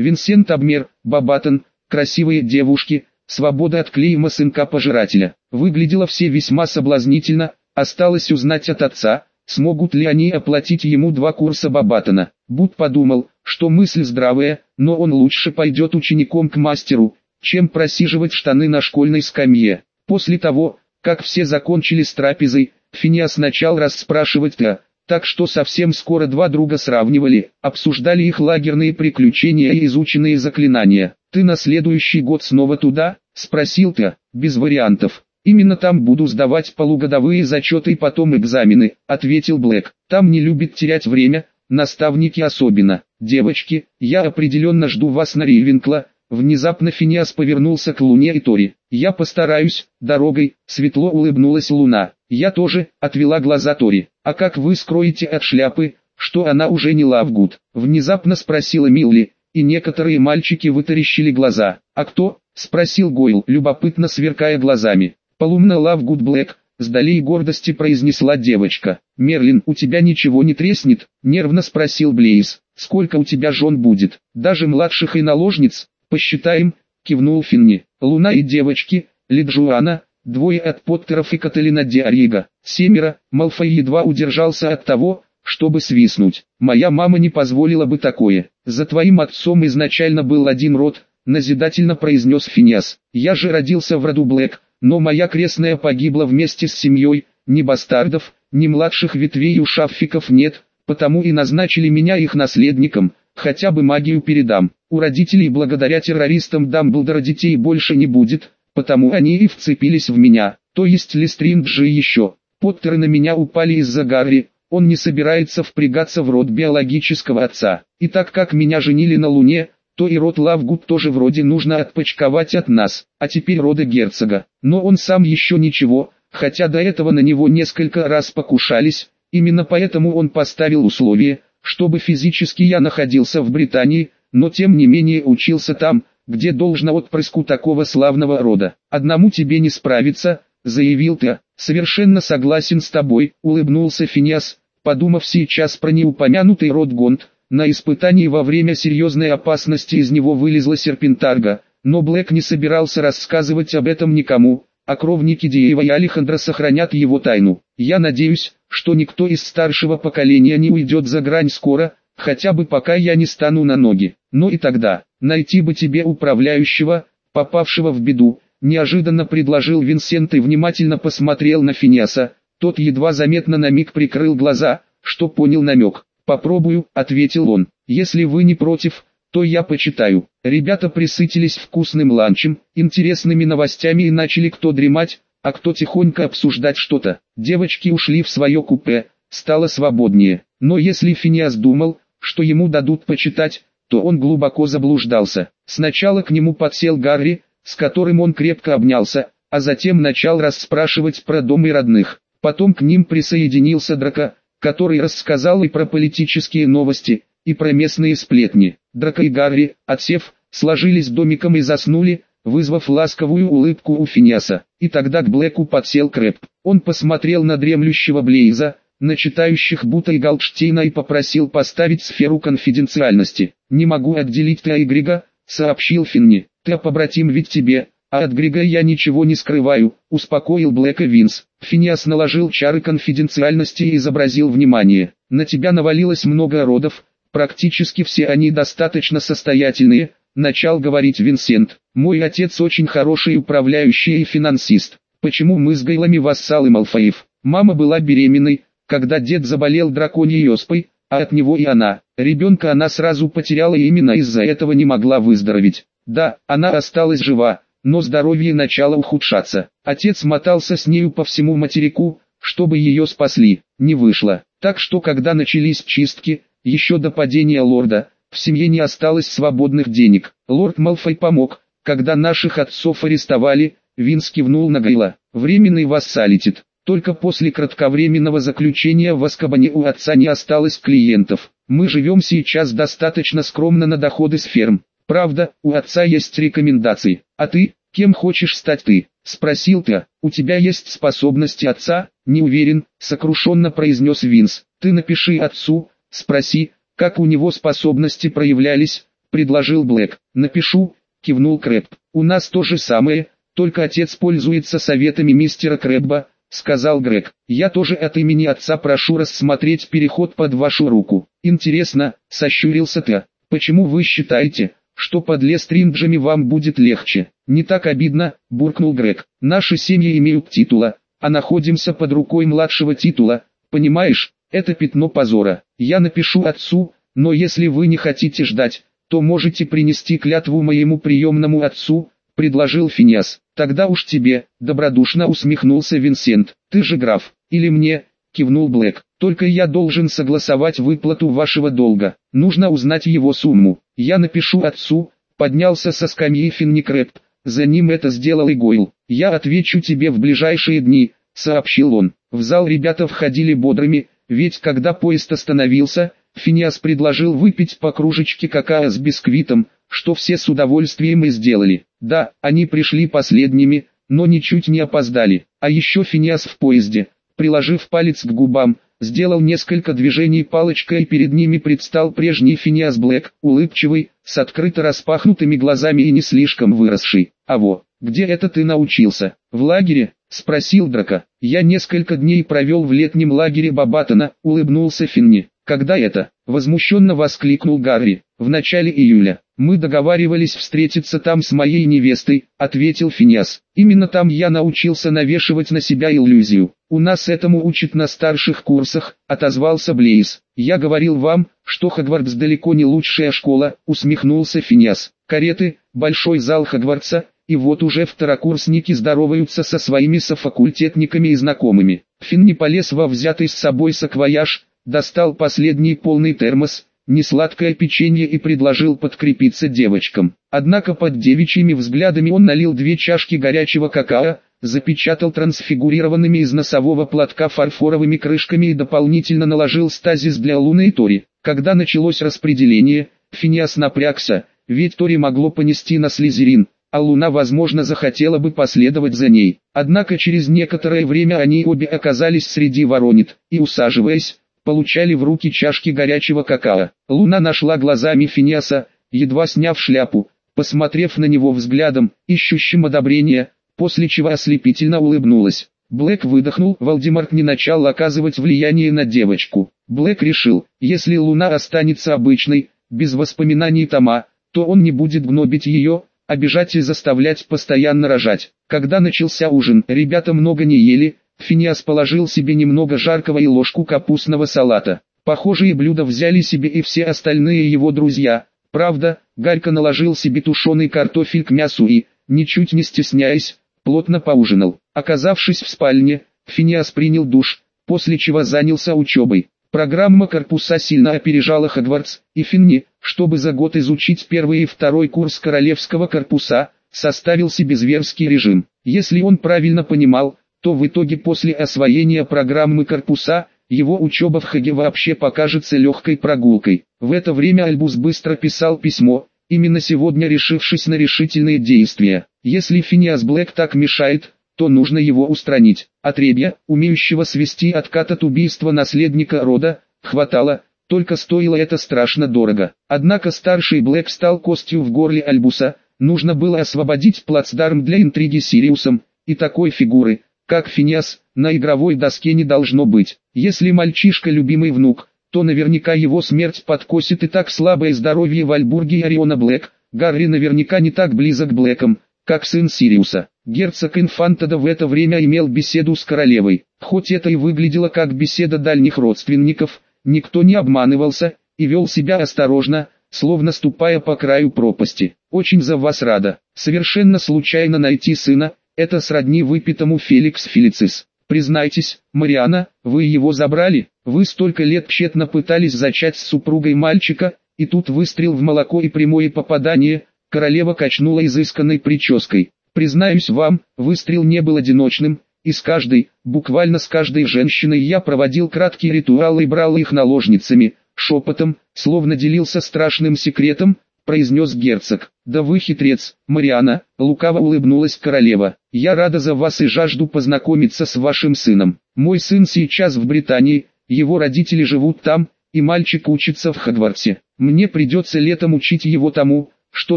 Винсент Абмер, Бабатон, красивые девушки, свобода от клейма сынка-пожирателя. Выглядело все весьма соблазнительно, осталось узнать от отца, смогут ли они оплатить ему два курса Бабатона. Буд подумал, что мысль здравая, но он лучше пойдет учеником к мастеру, чем просиживать штаны на школьной скамье. После того, как все закончили с трапезой, Финиас начал расспрашивать Т, так что совсем скоро два друга сравнивали, обсуждали их лагерные приключения и изученные заклинания. «Ты на следующий год снова туда?» – спросил Т, без вариантов. «Именно там буду сдавать полугодовые зачеты и потом экзамены», – ответил Блэк. «Там не любит терять время, наставники особенно. Девочки, я определенно жду вас на Ривенкла, Внезапно Финиас повернулся к Луне и Тори. «Я постараюсь, дорогой», — светло улыбнулась Луна. «Я тоже», — отвела глаза Тори. «А как вы скроете от шляпы, что она уже не Лавгуд?» Внезапно спросила Милли, и некоторые мальчики вытаращили глаза. «А кто?» — спросил Гойл, любопытно сверкая глазами. «Полумна Лавгуд Блэк», — с долей гордости произнесла девочка. «Мерлин, у тебя ничего не треснет?» — нервно спросил Блейз. «Сколько у тебя жен будет? Даже младших и наложниц?» «Посчитаем», — кивнул Финни. «Луна и девочки, Лиджуана, двое от Поттеров и Каталина Диарига, семеро». Малфой едва удержался от того, чтобы свистнуть. «Моя мама не позволила бы такое. За твоим отцом изначально был один род», — назидательно произнес Финиас. «Я же родился в роду Блэк, но моя крестная погибла вместе с семьей, ни бастардов, ни младших ветвей у Шафиков нет, потому и назначили меня их наследником, хотя бы магию передам. У родителей благодаря террористам Дамблдора детей больше не будет, потому они и вцепились в меня, то есть Лестринджи еще. Поттеры на меня упали из-за Гарри, он не собирается впрягаться в род биологического отца. И так как меня женили на Луне, то и род Лавгуд тоже вроде нужно отпочковать от нас, а теперь рода герцога. Но он сам еще ничего, хотя до этого на него несколько раз покушались, именно поэтому он поставил условие, чтобы физически я находился в Британии, но тем не менее учился там, где должно отпрыску такого славного рода. Одному тебе не справиться, заявил ты. Совершенно согласен с тобой, улыбнулся Финиас, подумав сейчас про неупомянутый род Гонд. На испытании во время серьезной опасности из него вылезла серпентарга, но Блэк не собирался рассказывать об этом никому, а кровники Диева и Алехандра сохранят его тайну. Я надеюсь, что никто из старшего поколения не уйдет за грань скоро, хотя бы пока я не стану на ноги. Ну и тогда, найти бы тебе управляющего, попавшего в беду, неожиданно предложил Винсент и внимательно посмотрел на Финиаса. Тот едва заметно на миг прикрыл глаза, что понял намек. «Попробую», — ответил он. «Если вы не против, то я почитаю». Ребята присытились вкусным ланчем, интересными новостями и начали кто дремать, а кто тихонько обсуждать что-то. Девочки ушли в свое купе, стало свободнее. Но если Финиас думал, что ему дадут почитать, то он глубоко заблуждался. Сначала к нему подсел Гарри, с которым он крепко обнялся, а затем начал расспрашивать про дом и родных. Потом к ним присоединился Драка, который рассказал и про политические новости, и про местные сплетни. Драка и Гарри, отсев, сложились домиком и заснули, вызвав ласковую улыбку у Финиаса. И тогда к Блэку подсел Крэп. Он посмотрел на дремлющего Блейза, на читающих Бута и Галдштейна и попросил поставить сферу конфиденциальности. «Не могу отделить ты и Грига», — сообщил Финни. «Ты побратим ведь тебе, а от Грига я ничего не скрываю», — успокоил Блэка Винс. Финиас наложил чары конфиденциальности и изобразил внимание. «На тебя навалилось много родов, практически все они достаточно состоятельные», — начал говорить Винсент. «Мой отец очень хороший управляющий и финансист. Почему мы с Гайлами вассалы Малфаев? Мама была беременной, когда дед заболел драконьей оспой, а от него и она. Ребенка она сразу потеряла и именно из-за этого не могла выздороветь. Да, она осталась жива, но здоровье начало ухудшаться. Отец мотался с нею по всему материку, чтобы ее спасли. Не вышло. Так что когда начались чистки, еще до падения лорда, в семье не осталось свободных денег. Лорд Малфой помог, когда наших отцов арестовали, Винс кивнул на Гайла. Временный вассалитет. Только после кратковременного заключения в Аскабане у отца не осталось клиентов. Мы живем сейчас достаточно скромно на доходы с ферм. Правда, у отца есть рекомендации. А ты, кем хочешь стать ты? Спросил ты, у тебя есть способности отца? Не уверен, сокрушенно произнес Винс. Ты напиши отцу, спроси, как у него способности проявлялись, предложил Блэк. «Напишу», кивнул Крэб. «У нас то же самое, только отец пользуется советами мистера Крэбба», сказал Грег. «Я тоже от имени отца прошу рассмотреть переход под вашу руку». «Интересно», сощурился Т. «Почему вы считаете, что под Лестринджами вам будет легче?» «Не так обидно», буркнул Грег. «Наши семьи имеют титула, а находимся под рукой младшего титула, понимаешь, это пятно позора. Я напишу отцу, но если вы не хотите ждать, то можете принести клятву моему приемному отцу, предложил Финиас. Тогда уж тебе, добродушно усмехнулся Винсент. Ты же граф, или мне, кивнул Блэк. Только я должен согласовать выплату вашего долга. Нужно узнать его сумму. Я напишу отцу, поднялся со скамьи Финникрэп. За ним это сделал и Гойл. Я отвечу тебе в ближайшие дни, сообщил он. В зал ребята входили бодрыми, ведь когда поезд остановился, Финиас предложил выпить по кружечке какао с бисквитом, что все с удовольствием и сделали. Да, они пришли последними, но ничуть не опоздали. А еще Финиас в поезде, приложив палец к губам, сделал несколько движений палочкой и перед ними предстал прежний Финиас Блэк, улыбчивый, с открыто распахнутыми глазами и не слишком выросший. А во, где это ты научился? В лагере? Спросил Драка. Я несколько дней провел в летнем лагере Бабатона, улыбнулся Финни. Когда это? Возмущенно воскликнул Гарри. В начале июля. Мы договаривались встретиться там с моей невестой, ответил Финиас. Именно там я научился навешивать на себя иллюзию. У нас этому учат на старших курсах, отозвался Блейз. Я говорил вам, что Хогвартс далеко не лучшая школа, усмехнулся Финиас. Кареты, большой зал Хогвартса, и вот уже второкурсники здороваются со своими софакультетниками и знакомыми. Финн не полез во взятый с собой саквояж, достал последний полный термос, несладкое печенье и предложил подкрепиться девочкам. Однако под девичьими взглядами он налил две чашки горячего какао, запечатал трансфигурированными из носового платка фарфоровыми крышками и дополнительно наложил стазис для Луны и Тори. Когда началось распределение, Финиас напрягся, ведь Тори могло понести на Слизерин, а Луна возможно захотела бы последовать за ней. Однако через некоторое время они обе оказались среди воронит, и усаживаясь, получали в руки чашки горячего какао. Луна нашла глазами Финиаса, едва сняв шляпу, посмотрев на него взглядом, ищущим одобрения, после чего ослепительно улыбнулась. Блэк выдохнул, Волдеморт не начал оказывать влияние на девочку. Блэк решил, если Луна останется обычной, без воспоминаний Тома, то он не будет гнобить ее, обижать и заставлять постоянно рожать. Когда начался ужин, ребята много не ели, Финиас положил себе немного жаркого и ложку капустного салата. Похожие блюда взяли себе и все остальные его друзья. Правда, Галька наложил себе тушеный картофель к мясу и, ничуть не стесняясь, плотно поужинал. Оказавшись в спальне, Финиас принял душ, после чего занялся учебой. Программа корпуса сильно опережала Хогвартс, и Финни, чтобы за год изучить первый и второй курс королевского корпуса, составил себе зверский режим. Если он правильно понимал, то в итоге после освоения программы корпуса, его учеба в Хаге вообще покажется легкой прогулкой. В это время Альбус быстро писал письмо, именно сегодня решившись на решительные действия. Если Финиас Блэк так мешает, то нужно его устранить. Отребья, умеющего свести откат от убийства наследника рода, хватало, только стоило это страшно дорого. Однако старший Блэк стал костью в горле Альбуса, нужно было освободить плацдарм для интриги Сириусом, и такой фигуры, как Финиас, на игровой доске не должно быть. Если мальчишка любимый внук, то наверняка его смерть подкосит и так слабое здоровье Вальбурги и Ориона Блэк, Гарри наверняка не так близок к Блэкам, как сын Сириуса. Герцог Инфантада в это время имел беседу с королевой. Хоть это и выглядело как беседа дальних родственников, никто не обманывался и вел себя осторожно, словно ступая по краю пропасти. Очень за вас рада. Совершенно случайно найти сына, это сродни выпитому Феликс Фелицис. Признайтесь, Мариана, вы его забрали? Вы столько лет тщетно пытались зачать с супругой мальчика, и тут выстрел в молоко и прямое попадание, королева качнула изысканной прической. Признаюсь вам, выстрел не был одиночным, и с каждой, буквально с каждой женщиной я проводил краткие ритуалы и брал их наложницами, шепотом, словно делился страшным секретом, произнес герцог. «Да вы хитрец, Мариана», — лукаво улыбнулась королева. «Я рада за вас и жажду познакомиться с вашим сыном. Мой сын сейчас в Британии, его родители живут там, и мальчик учится в Хогвартсе. Мне придется летом учить его тому, что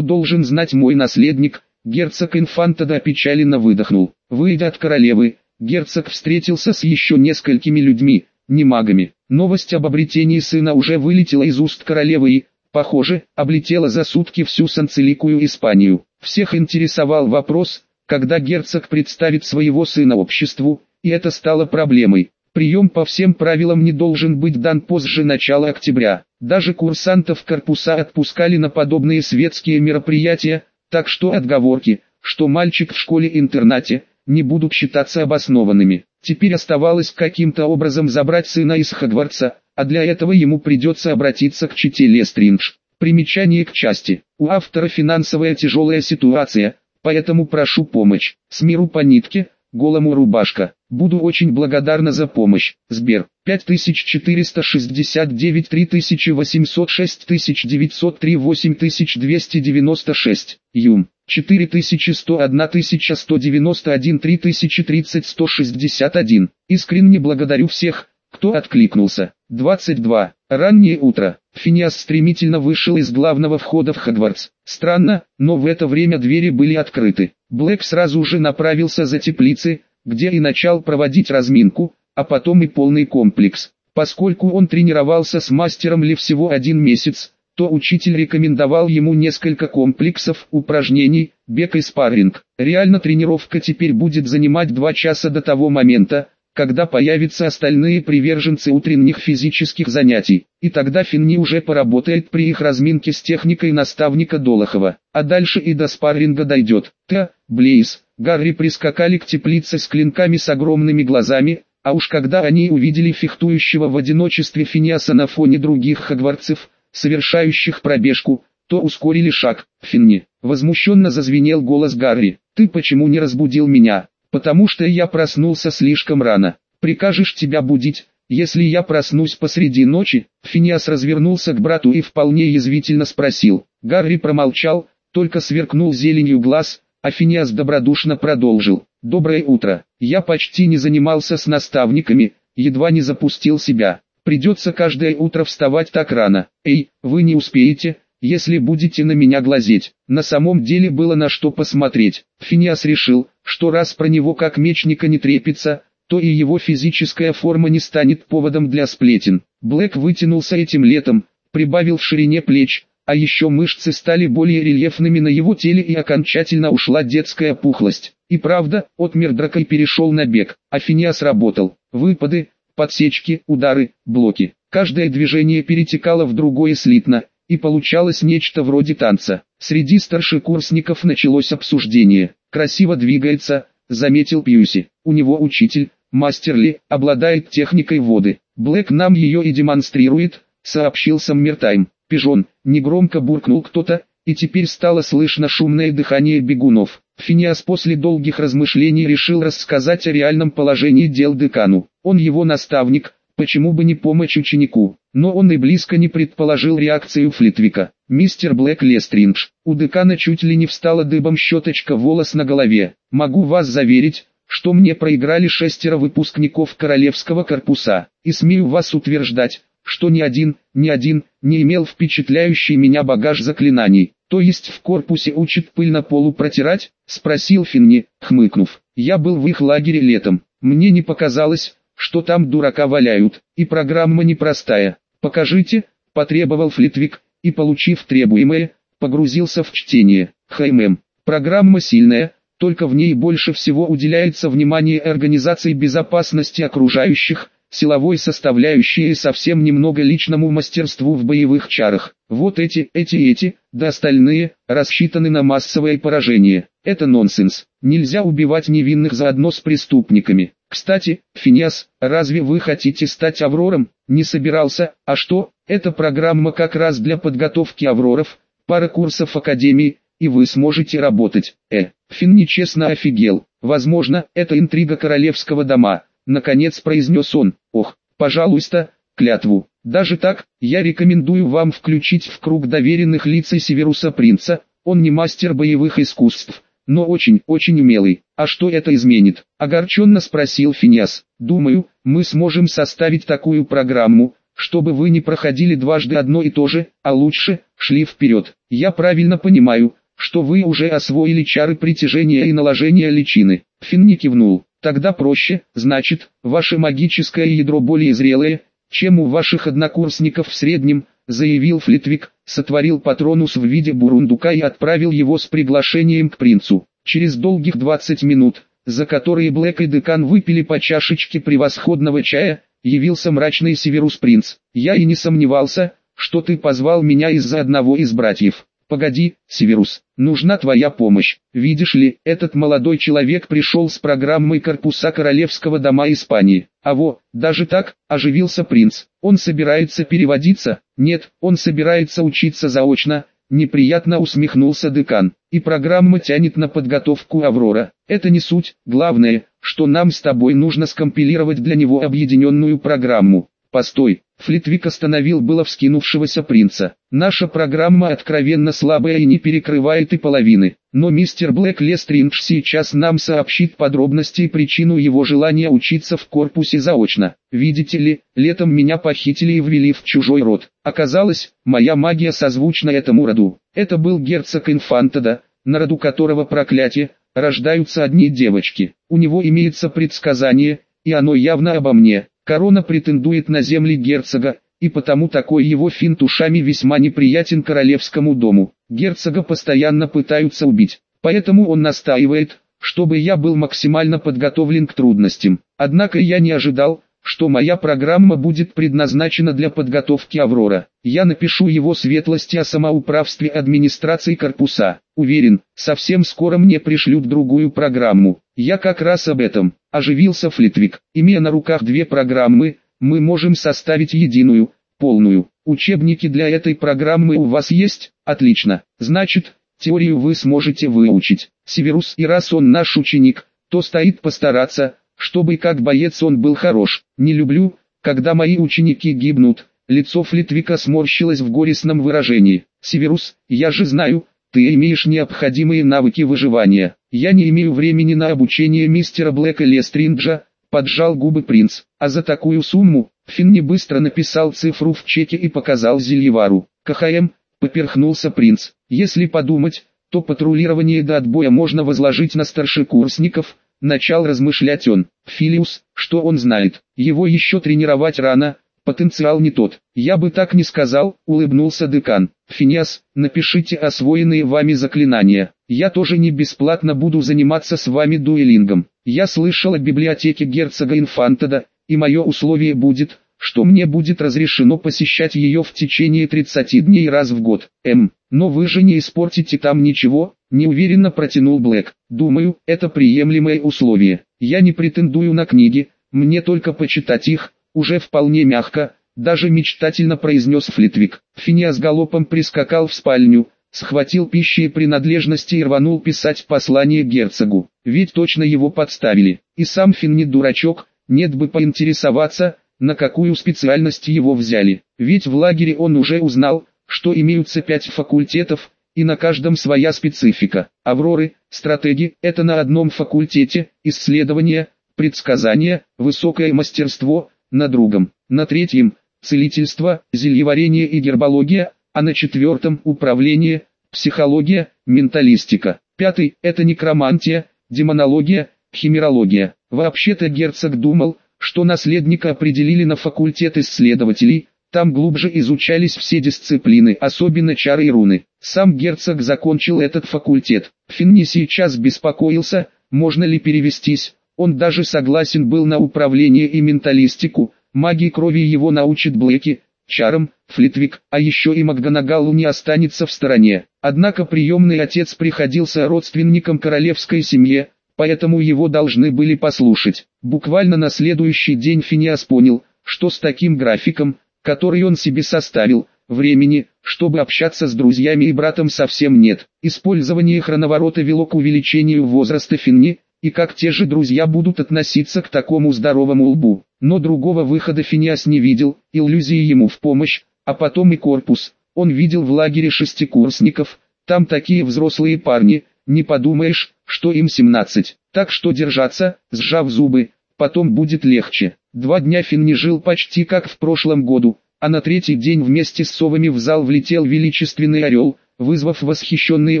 должен знать мой наследник, герцог Инфантада опечаленно выдохнул. Выйдя от королевы, герцог встретился с еще несколькими людьми, не магами. Новость об обретении сына уже вылетела из уст королевы и, похоже, облетела за сутки всю санцеликую Испанию. Всех интересовал вопрос, когда герцог представит своего сына обществу, и это стало проблемой. Прием по всем правилам не должен быть дан позже начала октября. Даже курсантов корпуса отпускали на подобные светские мероприятия, так что отговорки, что мальчик в школе-интернате, не будут считаться обоснованными. Теперь оставалось каким-то образом забрать сына из Хогвартса, а для этого ему придется обратиться к чите Лестриндж. Примечание к части. У автора финансовая тяжелая ситуация, поэтому прошу помощь. С миру по нитке, голому рубашка. Буду очень благодарна за помощь. Сбер. 5469 3806 903 8296. Юм. 4101 191 3030 161. Искренне благодарю всех, кто откликнулся. 22. Раннее утро. Финиас стремительно вышел из главного входа в Хогвартс. Странно, но в это время двери были открыты. Блэк сразу же направился за теплицы, где и начал проводить разминку, а потом и полный комплекс. Поскольку он тренировался с мастером Ли всего один месяц, то учитель рекомендовал ему несколько комплексов упражнений, бег и спарринг. Реально тренировка теперь будет занимать два часа до того момента, когда появятся остальные приверженцы утренних физических занятий, и тогда Финни уже поработает при их разминке с техникой наставника Долохова, а дальше и до спарринга дойдет. Т. Блейз, Гарри прискакали к теплице с клинками с огромными глазами, а уж когда они увидели фехтующего в одиночестве Финиаса на фоне других хагварцев, совершающих пробежку, то ускорили шаг. Финни, возмущенно зазвенел голос Гарри, ты почему не разбудил меня? Потому что я проснулся слишком рано. Прикажешь тебя будить, если я проснусь посреди ночи?» Финиас развернулся к брату и вполне язвительно спросил. Гарри промолчал, только сверкнул зеленью глаз, а Финиас добродушно продолжил. «Доброе утро. Я почти не занимался с наставниками, едва не запустил себя. Придется каждое утро вставать так рано. Эй, вы не успеете, если будете на меня глазеть. На самом деле было на что посмотреть. Финиас решил, что раз про него как мечника не трепится, то и его физическая форма не станет поводом для сплетен. Блэк вытянулся этим летом, прибавил в ширине плеч, а еще мышцы стали более рельефными на его теле и окончательно ушла детская пухлость. И правда, от Мердракой перешел на бег, а Финиас работал. Выпады, подсечки, удары, блоки. Каждое движение перетекало в другое слитно, и получалось нечто вроде танца. Среди старшекурсников началось обсуждение. «Красиво двигается», — заметил Пьюси. «У него учитель, мастер Ли, обладает техникой воды. Блэк нам ее и демонстрирует», — сообщил Саммертайм. «Пижон», — негромко буркнул кто-то, и теперь стало слышно шумное дыхание бегунов. Финиас после долгих размышлений решил рассказать о реальном положении дел декану. Он его наставник, почему бы не помочь ученику? Но он и близко не предположил реакцию Флитвика. «Мистер Блэк Лестриндж, у декана чуть ли не встала дыбом щеточка волос на голове. Могу вас заверить, что мне проиграли шестеро выпускников Королевского корпуса, и смею вас утверждать, что ни один, ни один, не имел впечатляющий меня багаж заклинаний. То есть в корпусе учат пыль на полу протирать? Спросил Финни, хмыкнув. Я был в их лагере летом. Мне не показалось, что там дурака валяют, и программа непростая. «Покажите», – потребовал Флитвик, и получив требуемое, погрузился в чтение. ХММ. Программа сильная, только в ней больше всего уделяется внимание организации безопасности окружающих, силовой составляющей и совсем немного личному мастерству в боевых чарах. Вот эти, эти, эти, да остальные, рассчитаны на массовое поражение. Это нонсенс. Нельзя убивать невинных заодно с преступниками. Кстати, Финиас, разве вы хотите стать Аврором? Не собирался, а что? Это программа как раз для подготовки Авроров, пара курсов Академии, и вы сможете работать. Э, Фин нечестно офигел. Возможно, это интрига королевского дома. Наконец произнес он. Ох, пожалуйста, клятву. Даже так, я рекомендую вам включить в круг доверенных лиц Северуса Принца. Он не мастер боевых искусств, но очень-очень умелый. А что это изменит? Огорченно спросил Финиас. Думаю, мы сможем составить такую программу, чтобы вы не проходили дважды одно и то же, а лучше, шли вперед. Я правильно понимаю, что вы уже освоили чары притяжения и наложения личины. Финни кивнул. Тогда проще, значит, ваше магическое ядро более зрелое, чем у ваших однокурсников в среднем, заявил Флитвик, сотворил патронус в виде бурундука и отправил его с приглашением к принцу. Через долгих 20 минут, за которые Блэк и Декан выпили по чашечке превосходного чая, явился мрачный Северус Принц. Я и не сомневался, что ты позвал меня из-за одного из братьев. Погоди, Северус, нужна твоя помощь. Видишь ли, этот молодой человек пришел с программой корпуса Королевского дома Испании. А во, даже так, оживился принц. Он собирается переводиться? Нет, он собирается учиться заочно. Неприятно усмехнулся декан. И программа тянет на подготовку Аврора. Это не суть, главное, что нам с тобой нужно скомпилировать для него объединенную программу. Постой, Флитвик остановил было вскинувшегося принца. Наша программа откровенно слабая и не перекрывает и половины. Но мистер Блэк Лестриндж сейчас нам сообщит подробности и причину его желания учиться в корпусе заочно. Видите ли, летом меня похитили и ввели в чужой род. Оказалось, моя магия созвучна этому роду. Это был герцог Инфантада, на роду которого проклятие, рождаются одни девочки. У него имеется предсказание, и оно явно обо мне. Корона претендует на земли герцога, и потому такой его финт ушами весьма неприятен королевскому дому. Герцога постоянно пытаются убить, поэтому он настаивает, чтобы я был максимально подготовлен к трудностям. Однако я не ожидал, что моя программа будет предназначена для подготовки Аврора. Я напишу его светлости о самоуправстве администрации корпуса. Уверен, совсем скоро мне пришлют другую программу. Я как раз об этом. Оживился Флитвик. Имея на руках две программы, мы можем составить единую, полную. Учебники для этой программы у вас есть? Отлично. Значит, теорию вы сможете выучить. Северус и раз он наш ученик, то стоит постараться, чтобы как боец он был хорош. Не люблю, когда мои ученики гибнут. Лицо Флитвика сморщилось в горестном выражении. Северус, я же знаю, ты имеешь необходимые навыки выживания. Я не имею времени на обучение мистера Блэка Лестринджа, поджал губы принц. А за такую сумму, Финни быстро написал цифру в чеке и показал Зельевару. КХМ, поперхнулся принц. Если подумать, то патрулирование до отбоя можно возложить на старшекурсников, Начал размышлять он. Филиус, что он знает? Его еще тренировать рано, потенциал не тот. Я бы так не сказал, улыбнулся декан. Финиас, напишите освоенные вами заклинания. Я тоже не бесплатно буду заниматься с вами дуэлингом. Я слышал о библиотеке герцога Инфантеда, и мое условие будет, что мне будет разрешено посещать ее в течение 30 дней раз в год. М. Но вы же не испортите там ничего, неуверенно протянул Блэк. Думаю, это приемлемое условие. Я не претендую на книги, мне только почитать их, уже вполне мягко, даже мечтательно произнес Флитвик. Финиас галопом прискакал в спальню, схватил пищи и принадлежности и рванул писать послание герцогу. Ведь точно его подставили. И сам Фин не дурачок, нет бы поинтересоваться, на какую специальность его взяли. Ведь в лагере он уже узнал, что имеются пять факультетов, и на каждом своя специфика. Авроры, стратеги – это на одном факультете, исследования, предсказания, высокое мастерство – на другом. На третьем – целительство, зельеварение и гербология, а на четвертом – управление, психология, менталистика. Пятый – это некромантия, демонология, химерология. Вообще-то герцог думал, что наследника определили на факультет исследователей, там глубже изучались все дисциплины, особенно чары и руны. Сам герцог закончил этот факультет. Финни сейчас беспокоился, можно ли перевестись. Он даже согласен был на управление и менталистику. Магии крови его научит Блэки, чарам, Флитвик, а еще и Макганагалу не останется в стороне. Однако приемный отец приходился родственником королевской семье, поэтому его должны были послушать. Буквально на следующий день Финиас понял, что с таким графиком, который он себе составил, времени, чтобы общаться с друзьями и братом совсем нет. Использование хроноворота вело к увеличению возраста Финни, и как те же друзья будут относиться к такому здоровому лбу. Но другого выхода Финиас не видел, иллюзии ему в помощь, а потом и корпус. Он видел в лагере шестикурсников, там такие взрослые парни, не подумаешь, что им 17. Так что держаться, сжав зубы, потом будет легче. Два дня Финн не жил почти как в прошлом году, а на третий день вместе с совами в зал влетел величественный орел, вызвав восхищенные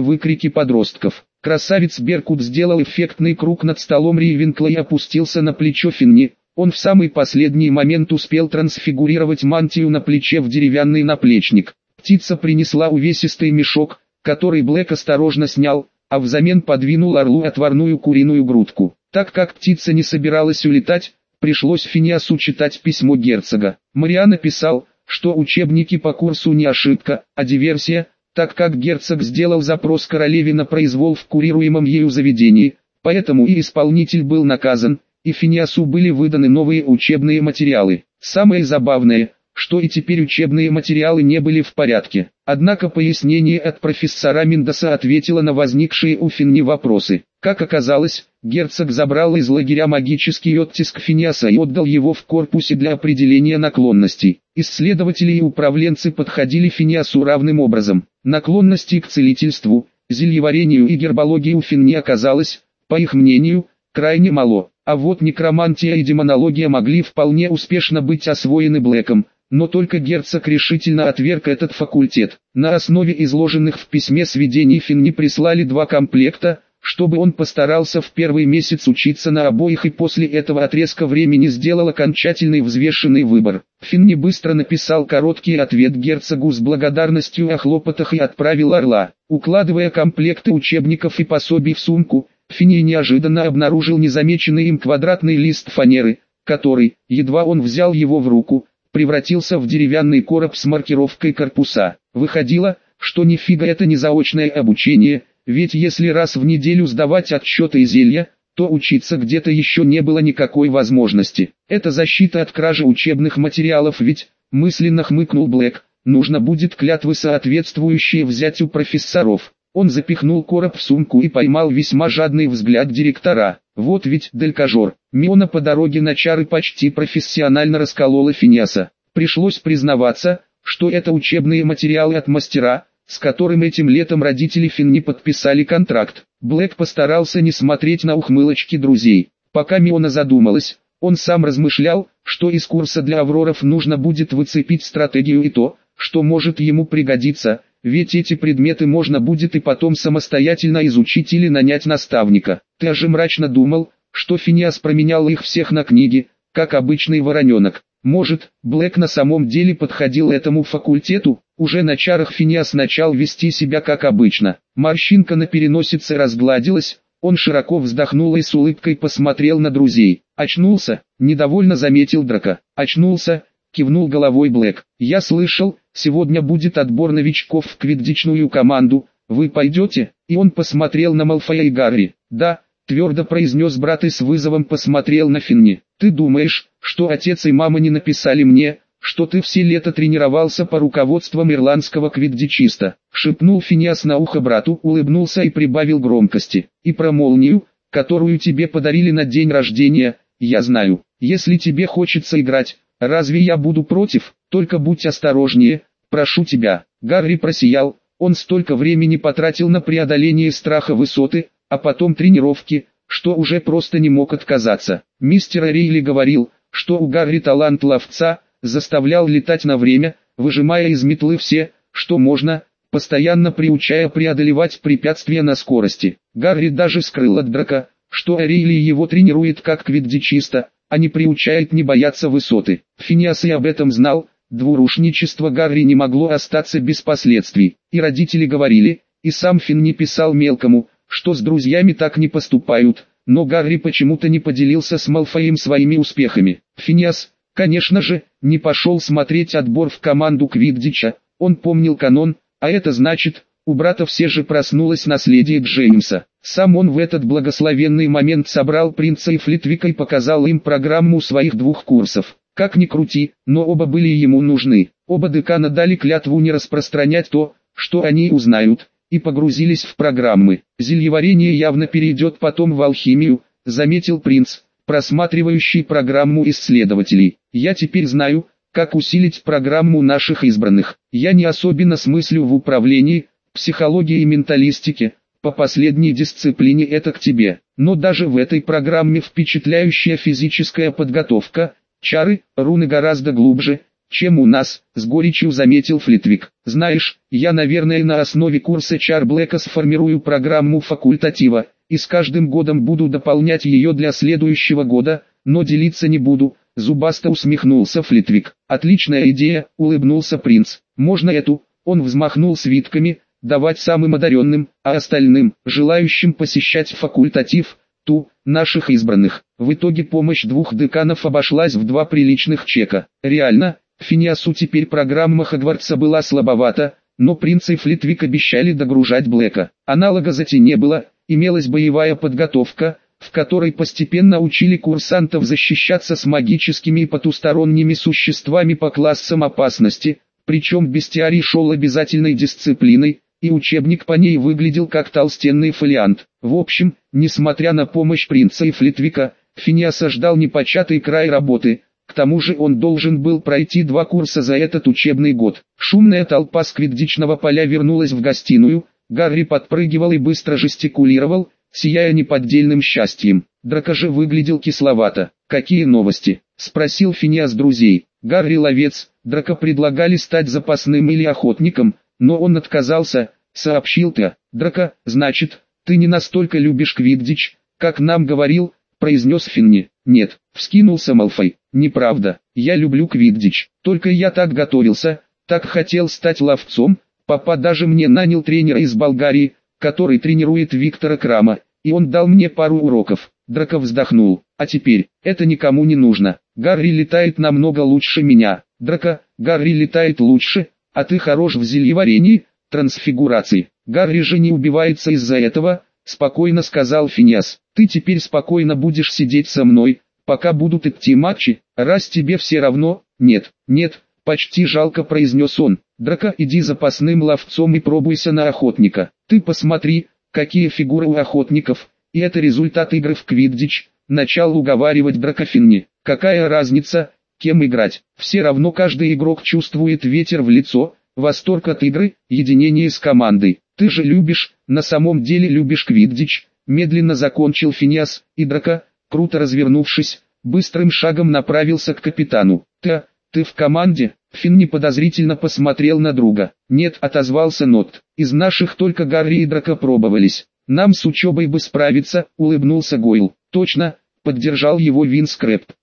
выкрики подростков. Красавец Беркут сделал эффектный круг над столом Ривенкла и опустился на плечо Финни. Он в самый последний момент успел трансфигурировать мантию на плече в деревянный наплечник. Птица принесла увесистый мешок, который Блэк осторожно снял, а взамен подвинул орлу отварную куриную грудку. Так как птица не собиралась улетать, пришлось Финиасу читать письмо герцога. Мариана писал, что учебники по курсу не ошибка, а диверсия, так как герцог сделал запрос королеве на произвол в курируемом ею заведении, поэтому и исполнитель был наказан, и Финиасу были выданы новые учебные материалы. Самое забавное, что и теперь учебные материалы не были в порядке. Однако пояснение от профессора Миндоса ответило на возникшие у Финни вопросы. Как оказалось, герцог забрал из лагеря магический оттиск Финиаса и отдал его в корпусе для определения наклонностей. Исследователи и управленцы подходили Финиасу равным образом. Наклонности к целительству, зельеварению и гербологии у Финни оказалось, по их мнению, крайне мало. А вот некромантия и демонология могли вполне успешно быть освоены Блэком, но только герцог решительно отверг этот факультет. На основе изложенных в письме сведений Финни прислали два комплекта, чтобы он постарался в первый месяц учиться на обоих и после этого отрезка времени сделал окончательный взвешенный выбор. Финни быстро написал короткий ответ герцогу с благодарностью о хлопотах и отправил Орла. Укладывая комплекты учебников и пособий в сумку, Финни неожиданно обнаружил незамеченный им квадратный лист фанеры, который, едва он взял его в руку, превратился в деревянный короб с маркировкой корпуса. Выходило, что нифига это не заочное обучение, ведь если раз в неделю сдавать отчеты и зелья, то учиться где-то еще не было никакой возможности. Это защита от кражи учебных материалов ведь, мысленно хмыкнул Блэк, нужно будет клятвы соответствующие взять у профессоров. Он запихнул короб в сумку и поймал весьма жадный взгляд директора. Вот ведь делькажор. Миона по дороге на чары почти профессионально расколола Финиаса. Пришлось признаваться, что это учебные материалы от мастера, с которым этим летом родители Финни подписали контракт. Блэк постарался не смотреть на ухмылочки друзей. Пока Миона задумалась, он сам размышлял, что из курса для Авроров нужно будет выцепить стратегию и то, что может ему пригодиться – ведь эти предметы можно будет и потом самостоятельно изучить или нанять наставника. Ты же мрачно думал, что Финиас променял их всех на книги, как обычный вороненок. Может, Блэк на самом деле подходил этому факультету? Уже на чарах Финиас начал вести себя как обычно. Морщинка на переносице разгладилась, он широко вздохнул и с улыбкой посмотрел на друзей. Очнулся, недовольно заметил Драка. Очнулся, кивнул головой Блэк. Я слышал, сегодня будет отбор новичков в квиддичную команду, вы пойдете? И он посмотрел на Малфоя и Гарри. Да, твердо произнес брат и с вызовом посмотрел на Финни. Ты думаешь, что отец и мама не написали мне, что ты все лето тренировался по руководствам ирландского квиддичиста? Шепнул Финиас на ухо брату, улыбнулся и прибавил громкости. И про молнию, которую тебе подарили на день рождения, я знаю. Если тебе хочется играть, Разве я буду против? Только будь осторожнее, прошу тебя. Гарри просиял, он столько времени потратил на преодоление страха высоты, а потом тренировки, что уже просто не мог отказаться. Мистер Рейли говорил, что у Гарри талант ловца, заставлял летать на время, выжимая из метлы все, что можно, постоянно приучая преодолевать препятствия на скорости. Гарри даже скрыл от драка, что Рейли его тренирует как квиддичиста, а не приучает не бояться высоты. Финиас и об этом знал, двурушничество Гарри не могло остаться без последствий, и родители говорили, и сам Фин не писал мелкому, что с друзьями так не поступают, но Гарри почему-то не поделился с Малфоем своими успехами. Финиас, конечно же, не пошел смотреть отбор в команду Квиддича, он помнил канон, а это значит, у брата все же проснулось наследие Джеймса. Сам он в этот благословенный момент собрал принца и Флитвика и показал им программу своих двух курсов. Как ни крути, но оба были ему нужны. Оба декана дали клятву не распространять то, что они узнают, и погрузились в программы. Зельеварение явно перейдет потом в алхимию, заметил принц, просматривающий программу исследователей. Я теперь знаю, как усилить программу наших избранных. Я не особенно смыслю в управлении, психологии и менталистике, по последней дисциплине это к тебе. Но даже в этой программе впечатляющая физическая подготовка, чары, руны гораздо глубже, чем у нас, с горечью заметил Флитвик. Знаешь, я наверное на основе курса Чар Блэка сформирую программу факультатива, и с каждым годом буду дополнять ее для следующего года, но делиться не буду. Зубасто усмехнулся Флитвик. Отличная идея, улыбнулся принц. Можно эту? Он взмахнул свитками, давать самым одаренным, а остальным, желающим посещать факультатив, ту, наших избранных. В итоге помощь двух деканов обошлась в два приличных чека. Реально, Финиасу теперь программа Хогвартса была слабовата, но принц и Флитвик обещали догружать Блэка. Аналога зати не было, имелась боевая подготовка, в которой постепенно учили курсантов защищаться с магическими и потусторонними существами по классам опасности, причем бестиарий шел обязательной дисциплиной, и учебник по ней выглядел как толстенный фолиант. В общем, несмотря на помощь принца и Флитвика, Финиас ждал непочатый край работы, к тому же он должен был пройти два курса за этот учебный год. Шумная толпа с квиддичного поля вернулась в гостиную, Гарри подпрыгивал и быстро жестикулировал, сияя неподдельным счастьем. Драка же выглядел кисловато. «Какие новости?» – спросил Финиас друзей. Гарри Ловец, Драка предлагали стать запасным или охотником, но он отказался, сообщил Т. Драка, значит, ты не настолько любишь Квиддич, как нам говорил, произнес Финни. Нет, вскинулся Малфой. Неправда, я люблю Квиддич, только я так готовился, так хотел стать ловцом, папа даже мне нанял тренера из Болгарии, который тренирует Виктора Крама, и он дал мне пару уроков. Драко вздохнул. А теперь, это никому не нужно. Гарри летает намного лучше меня. Драко, Гарри летает лучше, а ты хорош в зельеварении, трансфигурации. Гарри же не убивается из-за этого, спокойно сказал Финиас. Ты теперь спокойно будешь сидеть со мной, пока будут идти матчи, раз тебе все равно, нет, нет, почти жалко произнес он. Драка, иди запасным ловцом и пробуйся на охотника. Ты посмотри, какие фигуры у охотников, и это результат игры в Квиддич. Начал уговаривать Дракофинни. Какая разница, кем играть? Все равно каждый игрок чувствует ветер в лицо, восторг от игры, единение с командой. Ты же любишь, на самом деле любишь Квиддич. Медленно закончил Финиас, и Драка, круто развернувшись, быстрым шагом направился к капитану. Ты, ты в команде? Финни подозрительно посмотрел на друга. «Нет», — отозвался Нот. «Из наших только Гарри и Драка пробовались. Нам с учебой бы справиться», — улыбнулся Гойл. «Точно», — поддержал его Винс.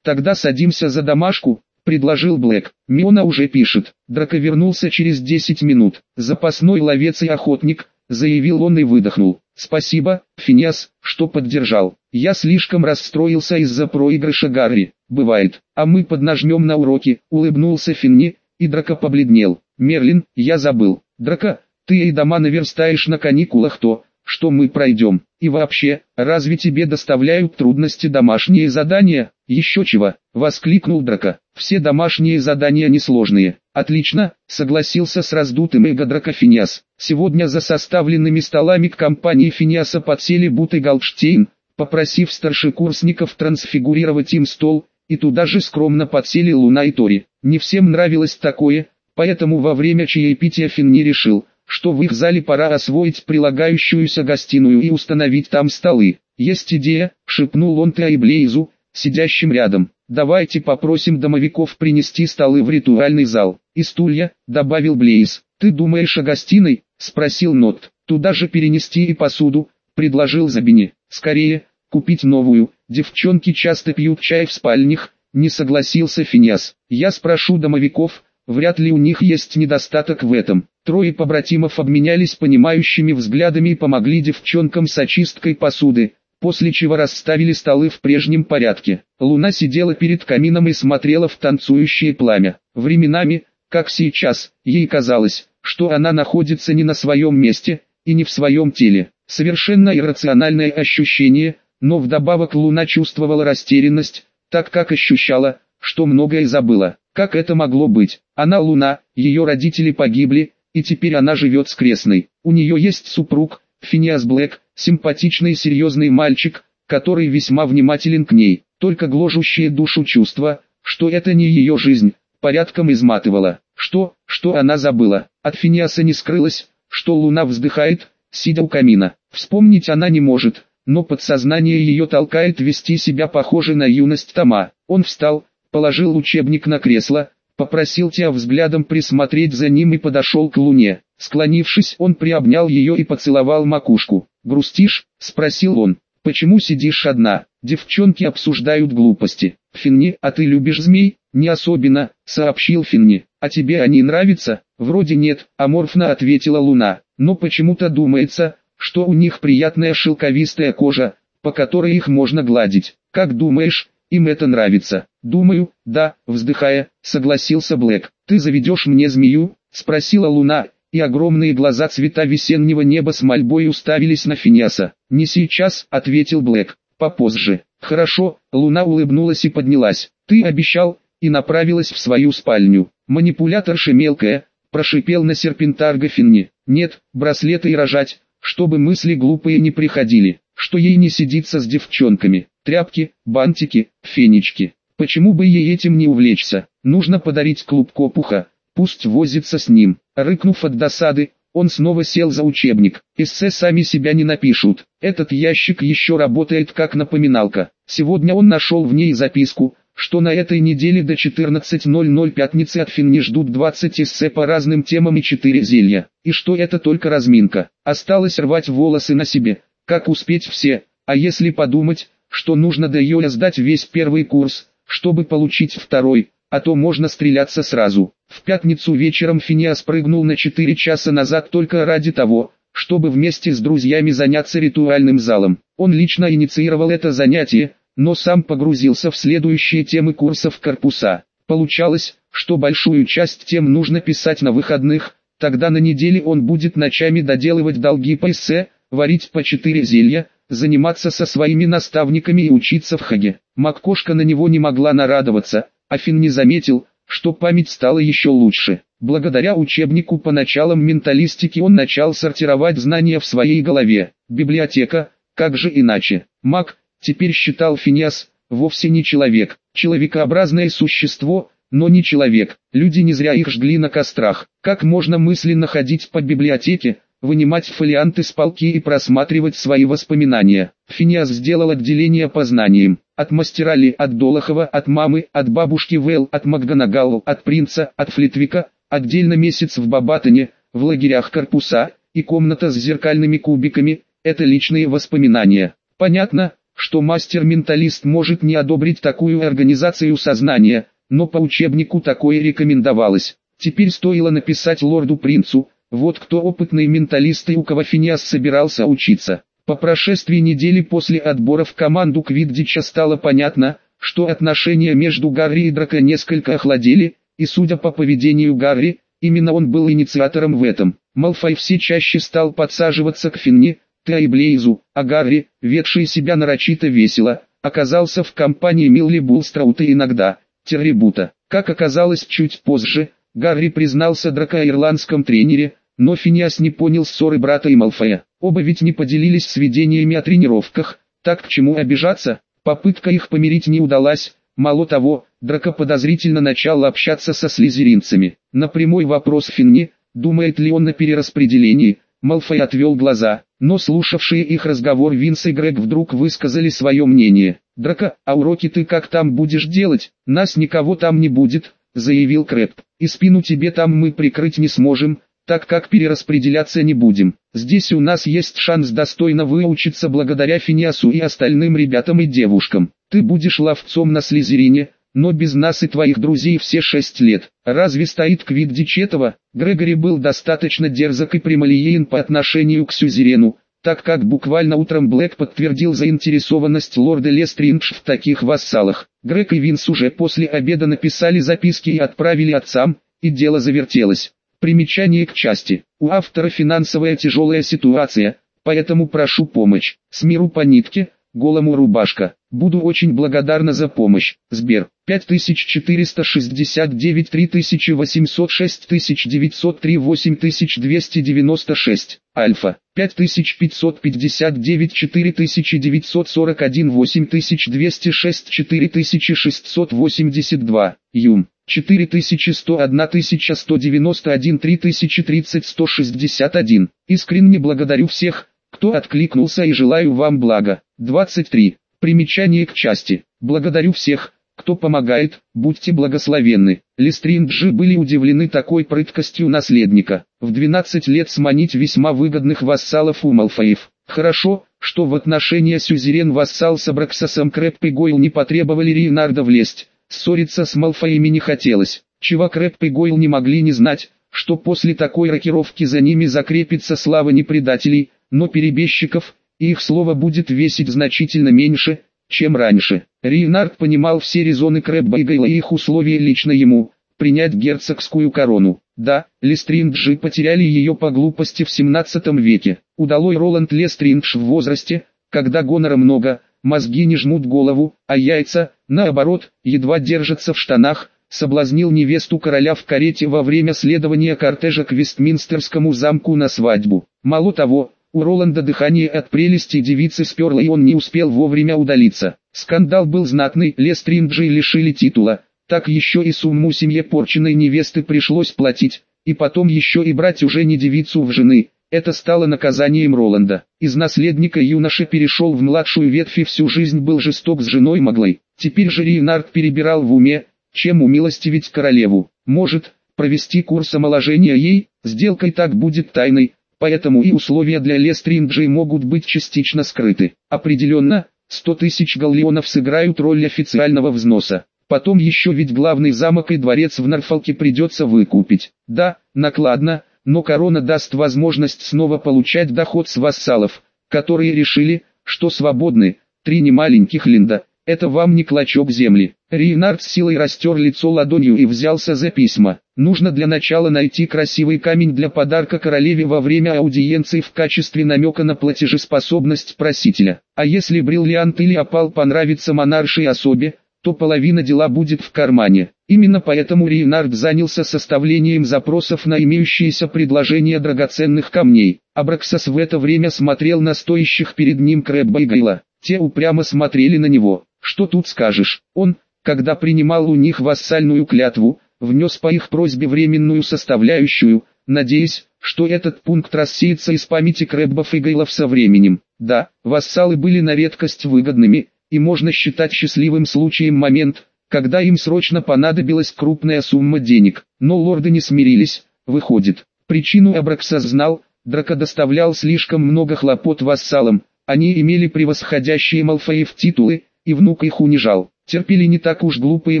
«Тогда садимся за домашку», — предложил Блэк. «Миона уже пишет». Драка вернулся через 10 минут. «Запасной ловец и охотник», — заявил он и выдохнул. «Спасибо, Финиас, что поддержал. Я слишком расстроился из-за проигрыша Гарри. Бывает. А мы поднажмем на уроки», — улыбнулся Финни, и Драка побледнел. «Мерлин, я забыл. Драка, ты и дома наверстаешь на каникулах то, что мы пройдем. И вообще, разве тебе доставляют трудности домашние задания?» «Еще чего!» — воскликнул Драка. «Все домашние задания несложные». «Отлично!» — согласился с раздутым эго Драка Финиас. Сегодня за составленными столами к компании Финиаса подсели Бут и Галштейн, попросив старшекурсников трансфигурировать им стол, и туда же скромно подсели Луна и Тори. Не всем нравилось такое, поэтому во время чаепития Финни решил, что в их зале пора освоить прилагающуюся гостиную и установить там столы. «Есть идея», — шепнул он Теа и Блейзу, сидящим рядом. «Давайте попросим домовиков принести столы в ритуальный зал. И стулья», — добавил Блейз. «Ты думаешь о гостиной?» — спросил Нот. «Туда же перенести и посуду», — предложил Забини. «Скорее, купить новую, девчонки часто пьют чай в спальнях», — не согласился Финиас. «Я спрошу домовиков, вряд ли у них есть недостаток в этом». Трое побратимов обменялись понимающими взглядами и помогли девчонкам с очисткой посуды после чего расставили столы в прежнем порядке. Луна сидела перед камином и смотрела в танцующее пламя. Временами, как сейчас, ей казалось, что она находится не на своем месте, и не в своем теле. Совершенно иррациональное ощущение, но вдобавок Луна чувствовала растерянность, так как ощущала, что многое забыла. Как это могло быть? Она Луна, ее родители погибли, и теперь она живет с крестной. У нее есть супруг, Финиас Блэк, симпатичный и серьезный мальчик, который весьма внимателен к ней, только гложущее душу чувство, что это не ее жизнь, порядком изматывало. Что, что она забыла? От Финиаса не скрылось, что луна вздыхает, сидя у камина. Вспомнить она не может, но подсознание ее толкает вести себя похоже на юность Тома. Он встал, положил учебник на кресло, попросил тебя взглядом присмотреть за ним и подошел к луне. Склонившись, он приобнял ее и поцеловал макушку. «Грустишь?» – спросил он. «Почему сидишь одна? Девчонки обсуждают глупости. Финни, а ты любишь змей?» «Не особенно», – сообщил Финни. «А тебе они нравятся?» «Вроде нет», – аморфно ответила Луна. «Но почему-то думается, что у них приятная шелковистая кожа, по которой их можно гладить. Как думаешь, им это нравится?» «Думаю, да», вздыхая, согласился Блэк. «Ты заведешь мне змею?» – спросила Луна, и огромные глаза цвета весеннего неба с мольбой уставились на Финиаса. «Не сейчас», — ответил Блэк, — «попозже». «Хорошо», — Луна улыбнулась и поднялась. «Ты обещал», и направилась в свою спальню. Манипуляторша мелкая, прошипел на серпентарга Финни. «Нет, браслеты и рожать, чтобы мысли глупые не приходили, что ей не сидится с девчонками, тряпки, бантики, фенечки. Почему бы ей этим не увлечься? Нужно подарить клуб копуха, пусть возится с ним. Рыкнув от досады, он снова сел за учебник. Эссе сами себя не напишут. Этот ящик еще работает как напоминалка. Сегодня он нашел в ней записку, что на этой неделе до 14.00 пятницы от Финни ждут 20 эссе по разным темам и 4 зелья. И что это только разминка. Осталось рвать волосы на себе. Как успеть все, а если подумать, что нужно до июля сдать весь первый курс, чтобы получить второй, а то можно стреляться сразу. В пятницу вечером Финиас прыгнул на 4 часа назад только ради того, чтобы вместе с друзьями заняться ритуальным залом. Он лично инициировал это занятие, но сам погрузился в следующие темы курсов корпуса. Получалось, что большую часть тем нужно писать на выходных, тогда на неделе он будет ночами доделывать долги по эссе, варить по 4 зелья, заниматься со своими наставниками и учиться в Хаге. Маккошка на него не могла нарадоваться, Афин не заметил, что память стала еще лучше. Благодаря учебнику по началам менталистики он начал сортировать знания в своей голове. Библиотека, как же иначе? Маг, теперь считал Финиас, вовсе не человек, человекообразное существо, но не человек. Люди не зря их жгли на кострах. Как можно мысленно ходить по библиотеке, вынимать фолианты с полки и просматривать свои воспоминания. Финиас сделал отделение по знаниям. От Мастерали, от Долохова, от мамы, от бабушки Вэл, от Макганагалу, от принца, от Флитвика, отдельно месяц в Бабатоне, в лагерях корпуса, и комната с зеркальными кубиками, это личные воспоминания. Понятно, что мастер-менталист может не одобрить такую организацию сознания, но по учебнику такое рекомендовалось. Теперь стоило написать лорду-принцу, вот кто опытный менталист и у кого Финиас собирался учиться. По прошествии недели после отбора в команду Квиддича стало понятно, что отношения между Гарри и Драко несколько охладели, и судя по поведению Гарри, именно он был инициатором в этом. Малфой все чаще стал подсаживаться к Финни, Теа и Блейзу, а Гарри, ведший себя нарочито весело, оказался в компании Милли Булстраута иногда, Террибута. Как оказалось чуть позже, Гарри признался Драко о ирландском тренере, но Финиас не понял ссоры брата и Малфоя. Оба ведь не поделились сведениями о тренировках, так к чему обижаться, попытка их помирить не удалась, мало того, Драко подозрительно начал общаться со слизеринцами. На прямой вопрос Финни, думает ли он на перераспределении, Малфой отвел глаза, но слушавшие их разговор Винс и Грег вдруг высказали свое мнение. «Драко, а уроки ты как там будешь делать? Нас никого там не будет, заявил Крэп. «И спину тебе там мы прикрыть не сможем, так как перераспределяться не будем. Здесь у нас есть шанс достойно выучиться благодаря Финиасу и остальным ребятам и девушкам. Ты будешь ловцом на Слизерине, но без нас и твоих друзей все шесть лет. Разве стоит Квиддич этого?» Грегори был достаточно дерзок и прямолинеен по отношению к Сюзерену, так как буквально утром Блэк подтвердил заинтересованность лорда Лестриндж в таких вассалах. Грег и Винс уже после обеда написали записки и отправили отцам, и дело завертелось. Примечание к части. У автора финансовая тяжелая ситуация, поэтому прошу помощь. С миру по нитке, голому рубашка. Буду очень благодарна за помощь. Сбер. 5469 3806 903 8296. Альфа. 5559 4941 8206 4682. Юм. 4101 1191 3030 161. Искренне благодарю всех, кто откликнулся и желаю вам блага. 23. Примечание к части. Благодарю всех, кто помогает, будьте благословенны. Лестринджи были удивлены такой прыткостью наследника. В 12 лет сманить весьма выгодных вассалов у Малфаев. Хорошо, что в отношения сюзерен-вассал с Абраксасом Крэп и Гойл не потребовали Рейнарда влезть. Ссориться с Малфаями не хотелось. Чего Крэп и Гойл не могли не знать, что после такой рокировки за ними закрепится слава не предателей, но перебежчиков, их слово будет весить значительно меньше, чем раньше. Рейнард понимал все резоны Крэбба и Гейла и их условия лично ему, принять герцогскую корону. Да, Лестринджи потеряли ее по глупости в 17 веке. Удалой Роланд Лестриндж в возрасте, когда гонора много, мозги не жмут голову, а яйца, наоборот, едва держатся в штанах, соблазнил невесту короля в карете во время следования кортежа к Вестминстерскому замку на свадьбу. Мало того, у Роланда дыхание от прелести девицы сперло и он не успел вовремя удалиться. Скандал был знатный, Лестринджи лишили титула, так еще и сумму семье порченной невесты пришлось платить, и потом еще и брать уже не девицу в жены. Это стало наказанием Роланда. Из наследника юноша перешел в младшую ветвь и всю жизнь был жесток с женой Маглой. Теперь же Рейнард перебирал в уме, чем умилостивить королеву. Может, провести курс омоложения ей, сделкой так будет тайной, поэтому и условия для Лестринджей могут быть частично скрыты. Определенно, 100 тысяч галлеонов сыграют роль официального взноса. Потом еще ведь главный замок и дворец в Норфолке придется выкупить. Да, накладно, но корона даст возможность снова получать доход с вассалов, которые решили, что свободны, три немаленьких линда, это вам не клочок земли. Рейнард силой растер лицо ладонью и взялся за письма. Нужно для начала найти красивый камень для подарка королеве во время аудиенции в качестве намека на платежеспособность просителя. А если бриллиант или опал понравится монаршей особе, то половина дела будет в кармане. Именно поэтому Рейнард занялся составлением запросов на имеющиеся предложения драгоценных камней. Абраксас в это время смотрел на стоящих перед ним Крэбба и Гайла. Те упрямо смотрели на него. Что тут скажешь? Он, когда принимал у них вассальную клятву, внес по их просьбе временную составляющую, надеясь, что этот пункт рассеется из памяти Крэббов и Гейлов со временем. Да, вассалы были на редкость выгодными, и можно считать счастливым случаем момент, когда им срочно понадобилась крупная сумма денег. Но лорды не смирились, выходит. Причину Абраксас знал, Драко доставлял слишком много хлопот вассалам, они имели превосходящие Малфоев титулы, и внук их унижал. Терпели не так уж глупые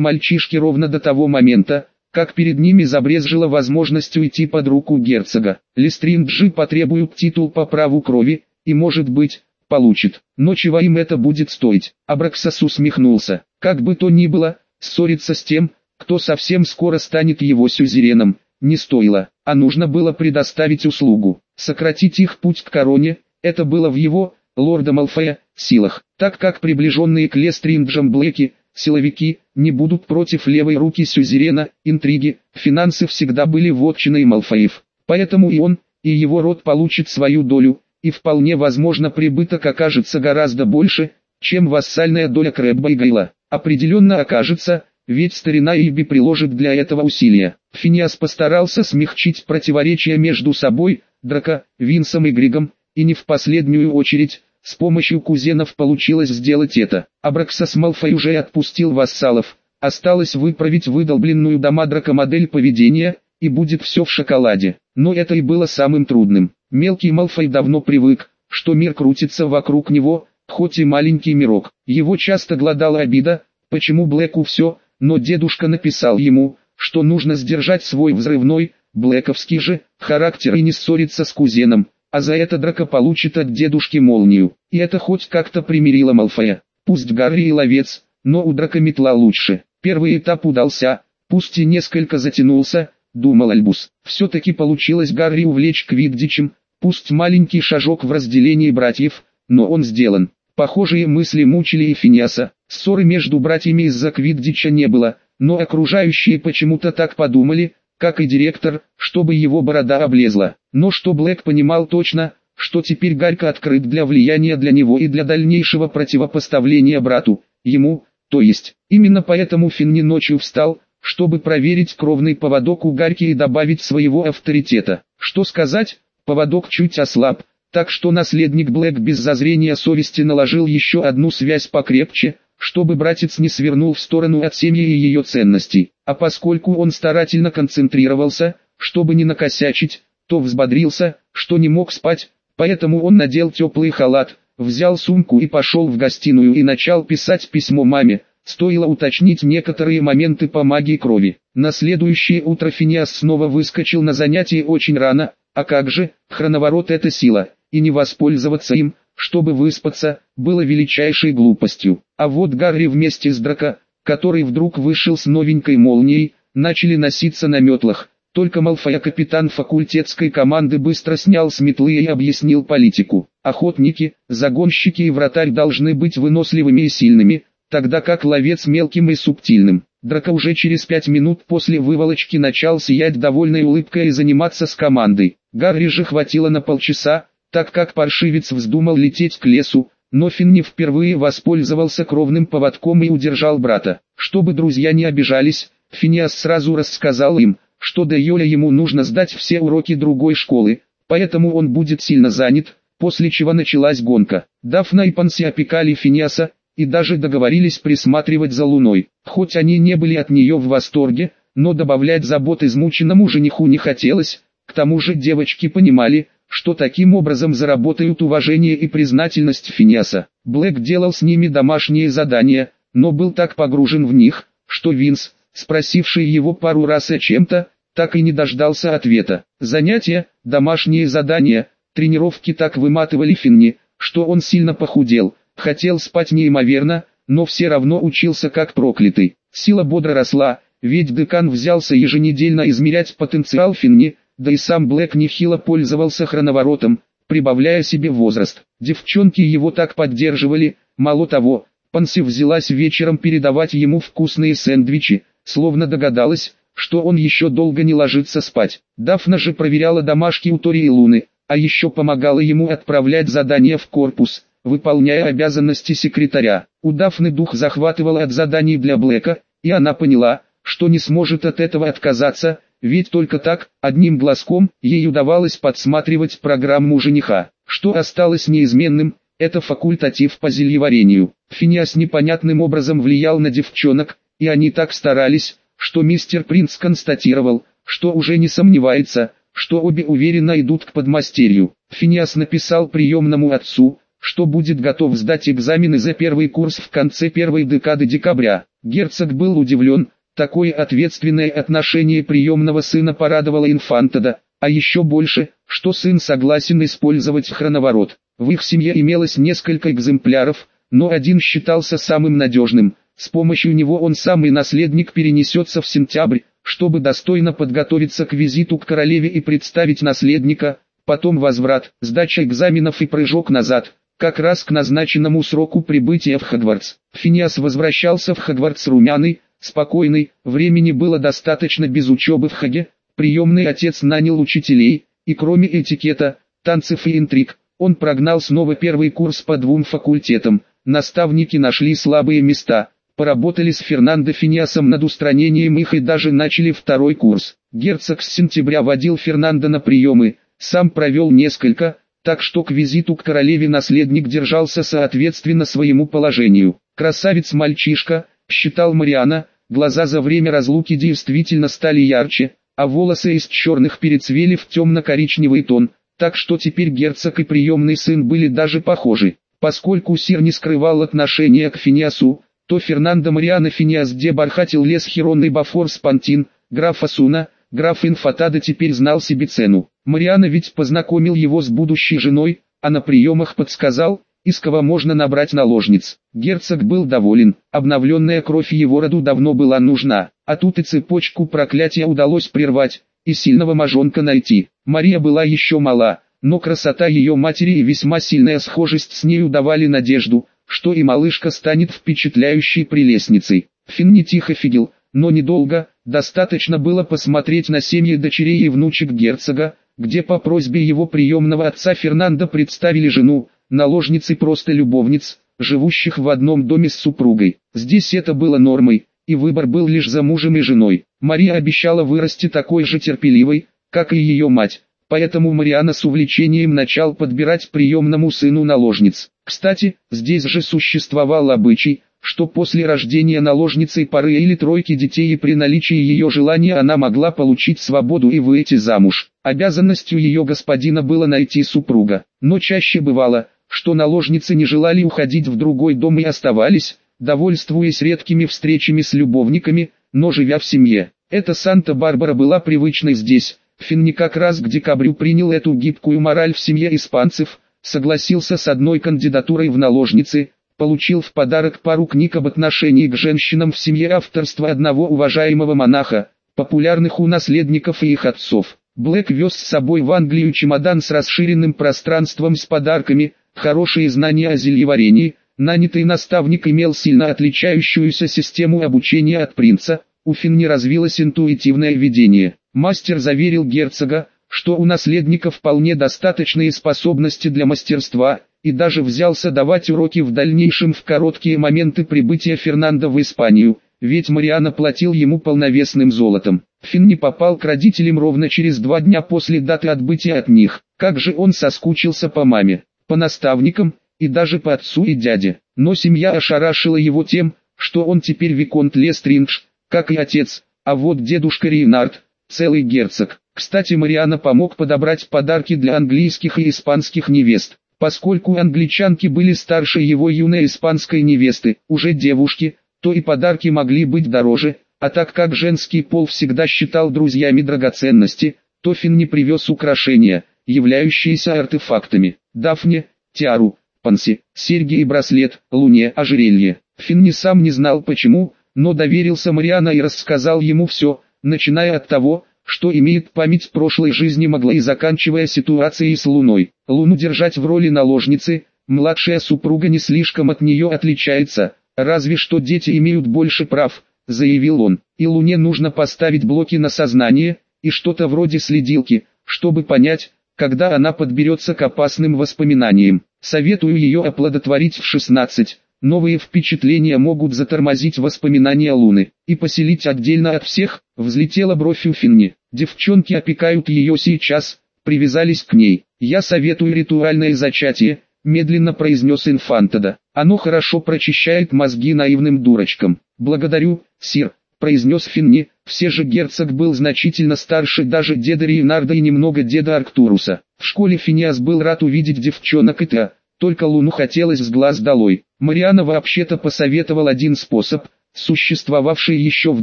мальчишки ровно до того момента, как перед ними забрезжила возможность уйти под руку герцога. Лестринджи потребуют титул по праву крови, и может быть, получит. Но чего им это будет стоить? Абраксас усмехнулся. Как бы то ни было, ссориться с тем, кто совсем скоро станет его сюзереном, не стоило, а нужно было предоставить услугу. Сократить их путь к короне, это было в его, лорда Малфоя, силах, так как приближенные к Лестринджам Блэки, силовики, не будут против левой руки сюзерена, интриги, финансы всегда были вотчиной Малфоев. Поэтому и он, и его род получит свою долю, и вполне возможно прибыток окажется гораздо больше, чем вассальная доля Крэбба и Гайла. Определенно окажется, ведь старина Ильби приложит для этого усилия. Финиас постарался смягчить противоречия между собой, Драко, Винсом и Григом, и не в последнюю очередь, с помощью кузенов получилось сделать это. Абраксас Малфой уже отпустил вассалов, осталось выправить выдолбленную до Мадрака модель поведения, и будет все в шоколаде. Но это и было самым трудным. Мелкий Малфой давно привык, что мир крутится вокруг него, хоть и маленький мирок. Его часто гладала обида, почему Блэку все, но дедушка написал ему, что нужно сдержать свой взрывной, блэковский же, характер и не ссориться с кузеном, а за это Драко получит от дедушки молнию. И это хоть как-то примирило Малфоя. Пусть Гарри и ловец, но у Драко метла лучше. Первый этап удался, пусть и несколько затянулся, думал Альбус. Все-таки получилось Гарри увлечь Квиддичем, пусть маленький шажок в разделении братьев, но он сделан. Похожие мысли мучили и Финиаса, ссоры между братьями из-за Квиддича не было, но окружающие почему-то так подумали, как и директор, чтобы его борода облезла. Но что Блэк понимал точно, что теперь Гарька открыт для влияния для него и для дальнейшего противопоставления брату, ему, то есть. Именно поэтому Финни ночью встал, чтобы проверить кровный поводок у Гарьки и добавить своего авторитета. Что сказать, поводок чуть ослаб, так что наследник Блэк без зазрения совести наложил еще одну связь покрепче, чтобы братец не свернул в сторону от семьи и ее ценностей, а поскольку он старательно концентрировался, чтобы не накосячить, то взбодрился, что не мог спать, поэтому он надел теплый халат, взял сумку и пошел в гостиную и начал писать письмо маме, стоило уточнить некоторые моменты по магии крови. На следующее утро Финиас снова выскочил на занятие очень рано, а как же, хроноворот это сила, и не воспользоваться им, чтобы выспаться, было величайшей глупостью. А вот Гарри вместе с Драко, который вдруг вышел с новенькой молнией, начали носиться на метлах, только Малфоя капитан факультетской команды быстро снял с метлы и объяснил политику. Охотники, загонщики и вратарь должны быть выносливыми и сильными, тогда как ловец мелким и субтильным. Драка уже через пять минут после выволочки начал сиять довольной улыбкой и заниматься с командой. Гарри же хватило на полчаса, так как паршивец вздумал лететь к лесу, но Финни впервые воспользовался кровным поводком и удержал брата. Чтобы друзья не обижались, Финиас сразу рассказал им, что до Йоля ему нужно сдать все уроки другой школы, поэтому он будет сильно занят, после чего началась гонка. Дафна и Панси опекали Финиаса, и даже договорились присматривать за Луной. Хоть они не были от нее в восторге, но добавлять забот измученному жениху не хотелось, к тому же девочки понимали, что таким образом заработают уважение и признательность Финиаса. Блэк делал с ними домашние задания, но был так погружен в них, что Винс, спросивший его пару раз о чем-то, так и не дождался ответа. Занятия, домашние задания, тренировки так выматывали Финни, что он сильно похудел, хотел спать неимоверно, но все равно учился как проклятый. Сила бодро росла, ведь декан взялся еженедельно измерять потенциал Финни, да и сам Блэк нехило пользовался хроноворотом, прибавляя себе возраст. Девчонки его так поддерживали, мало того, Панси взялась вечером передавать ему вкусные сэндвичи, словно догадалась, что он еще долго не ложится спать. Дафна же проверяла домашки у Тори и Луны, а еще помогала ему отправлять задания в корпус, выполняя обязанности секретаря. У Дафны дух захватывал от заданий для Блэка, и она поняла, что не сможет от этого отказаться, ведь только так, одним глазком, ей удавалось подсматривать программу жениха. Что осталось неизменным, это факультатив по зельеварению. Финиас непонятным образом влиял на девчонок, и они так старались, что мистер Принц констатировал, что уже не сомневается, что обе уверенно идут к подмастерью. Финиас написал приемному отцу, что будет готов сдать экзамены за первый курс в конце первой декады декабря. Герцог был удивлен, такое ответственное отношение приемного сына порадовало инфантада, а еще больше, что сын согласен использовать хроноворот. В их семье имелось несколько экземпляров, но один считался самым надежным – с помощью него он сам и наследник перенесется в сентябрь, чтобы достойно подготовиться к визиту к королеве и представить наследника, потом возврат, сдача экзаменов и прыжок назад, как раз к назначенному сроку прибытия в Хогвартс. Финиас возвращался в Хогвартс румяный, спокойный, времени было достаточно без учебы в Хаге, приемный отец нанял учителей, и кроме этикета, танцев и интриг, он прогнал снова первый курс по двум факультетам, наставники нашли слабые места – поработали с Фернандо Финиасом над устранением их и даже начали второй курс. Герцог с сентября водил Фернандо на приемы, сам провел несколько, так что к визиту к королеве наследник держался соответственно своему положению. Красавец-мальчишка, считал Мариана, глаза за время разлуки действительно стали ярче, а волосы из черных перецвели в темно-коричневый тон, так что теперь герцог и приемный сын были даже похожи. Поскольку Сир не скрывал отношения к Финиасу, то Фернандо Мариано Финиас де бархатил лес Херонный Бафор Спантин, граф Асуна, граф Инфатада теперь знал себе цену. Мариано ведь познакомил его с будущей женой, а на приемах подсказал, из кого можно набрать наложниц. Герцог был доволен, обновленная кровь его роду давно была нужна, а тут и цепочку проклятия удалось прервать, и сильного мажонка найти. Мария была еще мала, но красота ее матери и весьма сильная схожесть с нею давали надежду, что и малышка станет впечатляющей прелестницей. Финн не тихо фигел, но недолго, достаточно было посмотреть на семьи дочерей и внучек герцога, где по просьбе его приемного отца Фернандо представили жену, наложницы просто любовниц, живущих в одном доме с супругой. Здесь это было нормой, и выбор был лишь за мужем и женой. Мария обещала вырасти такой же терпеливой, как и ее мать, Поэтому Мариана с увлечением начал подбирать приемному сыну наложниц. Кстати, здесь же существовал обычай, что после рождения наложницей пары или тройки детей и при наличии ее желания она могла получить свободу и выйти замуж. Обязанностью ее господина было найти супруга, но чаще бывало, что наложницы не желали уходить в другой дом и оставались, довольствуясь редкими встречами с любовниками, но живя в семье. Эта Санта-Барбара была привычной здесь. Финни как раз к декабрю принял эту гибкую мораль в семье испанцев, согласился с одной кандидатурой в наложницы, получил в подарок пару книг об отношении к женщинам в семье авторства одного уважаемого монаха, популярных у наследников и их отцов. Блэк вез с собой в Англию чемодан с расширенным пространством с подарками, хорошие знания о зельеварении, нанятый наставник имел сильно отличающуюся систему обучения от принца, у Финни развилось интуитивное видение. Мастер заверил герцога, что у наследника вполне достаточные способности для мастерства, и даже взялся давать уроки в дальнейшем в короткие моменты прибытия Фернандо в Испанию, ведь Мариана платил ему полновесным золотом. Финни попал к родителям ровно через два дня после даты отбытия от них. Как же он соскучился по маме, по наставникам, и даже по отцу и дяде. Но семья ошарашила его тем, что он теперь Виконт Лестриндж, как и отец, а вот дедушка Рейнард, целый герцог. Кстати Мариана помог подобрать подарки для английских и испанских невест. Поскольку англичанки были старше его юной испанской невесты, уже девушки, то и подарки могли быть дороже, а так как женский пол всегда считал друзьями драгоценности, то Финн не привез украшения, являющиеся артефактами. Дафне, тиару, панси, серьги и браслет, луне, ожерелье. Финн не сам не знал почему, но доверился Мариана и рассказал ему все, начиная от того, что имеет память прошлой жизни могла и заканчивая ситуацией с Луной. Луну держать в роли наложницы, младшая супруга не слишком от нее отличается, разве что дети имеют больше прав, заявил он. И Луне нужно поставить блоки на сознание, и что-то вроде следилки, чтобы понять, когда она подберется к опасным воспоминаниям. Советую ее оплодотворить в 16, Новые впечатления могут затормозить воспоминания Луны и поселить отдельно от всех, взлетела бровь у Финни. Девчонки опекают ее сейчас, привязались к ней. Я советую ритуальное зачатие, медленно произнес Инфантада. Оно хорошо прочищает мозги наивным дурочкам. Благодарю, сир, произнес Финни. Все же герцог был значительно старше даже деда Рейнарда и немного деда Арктуруса. В школе Финиас был рад увидеть девчонок и та, только Луну хотелось с глаз долой. Мариана вообще-то посоветовал один способ, существовавший еще в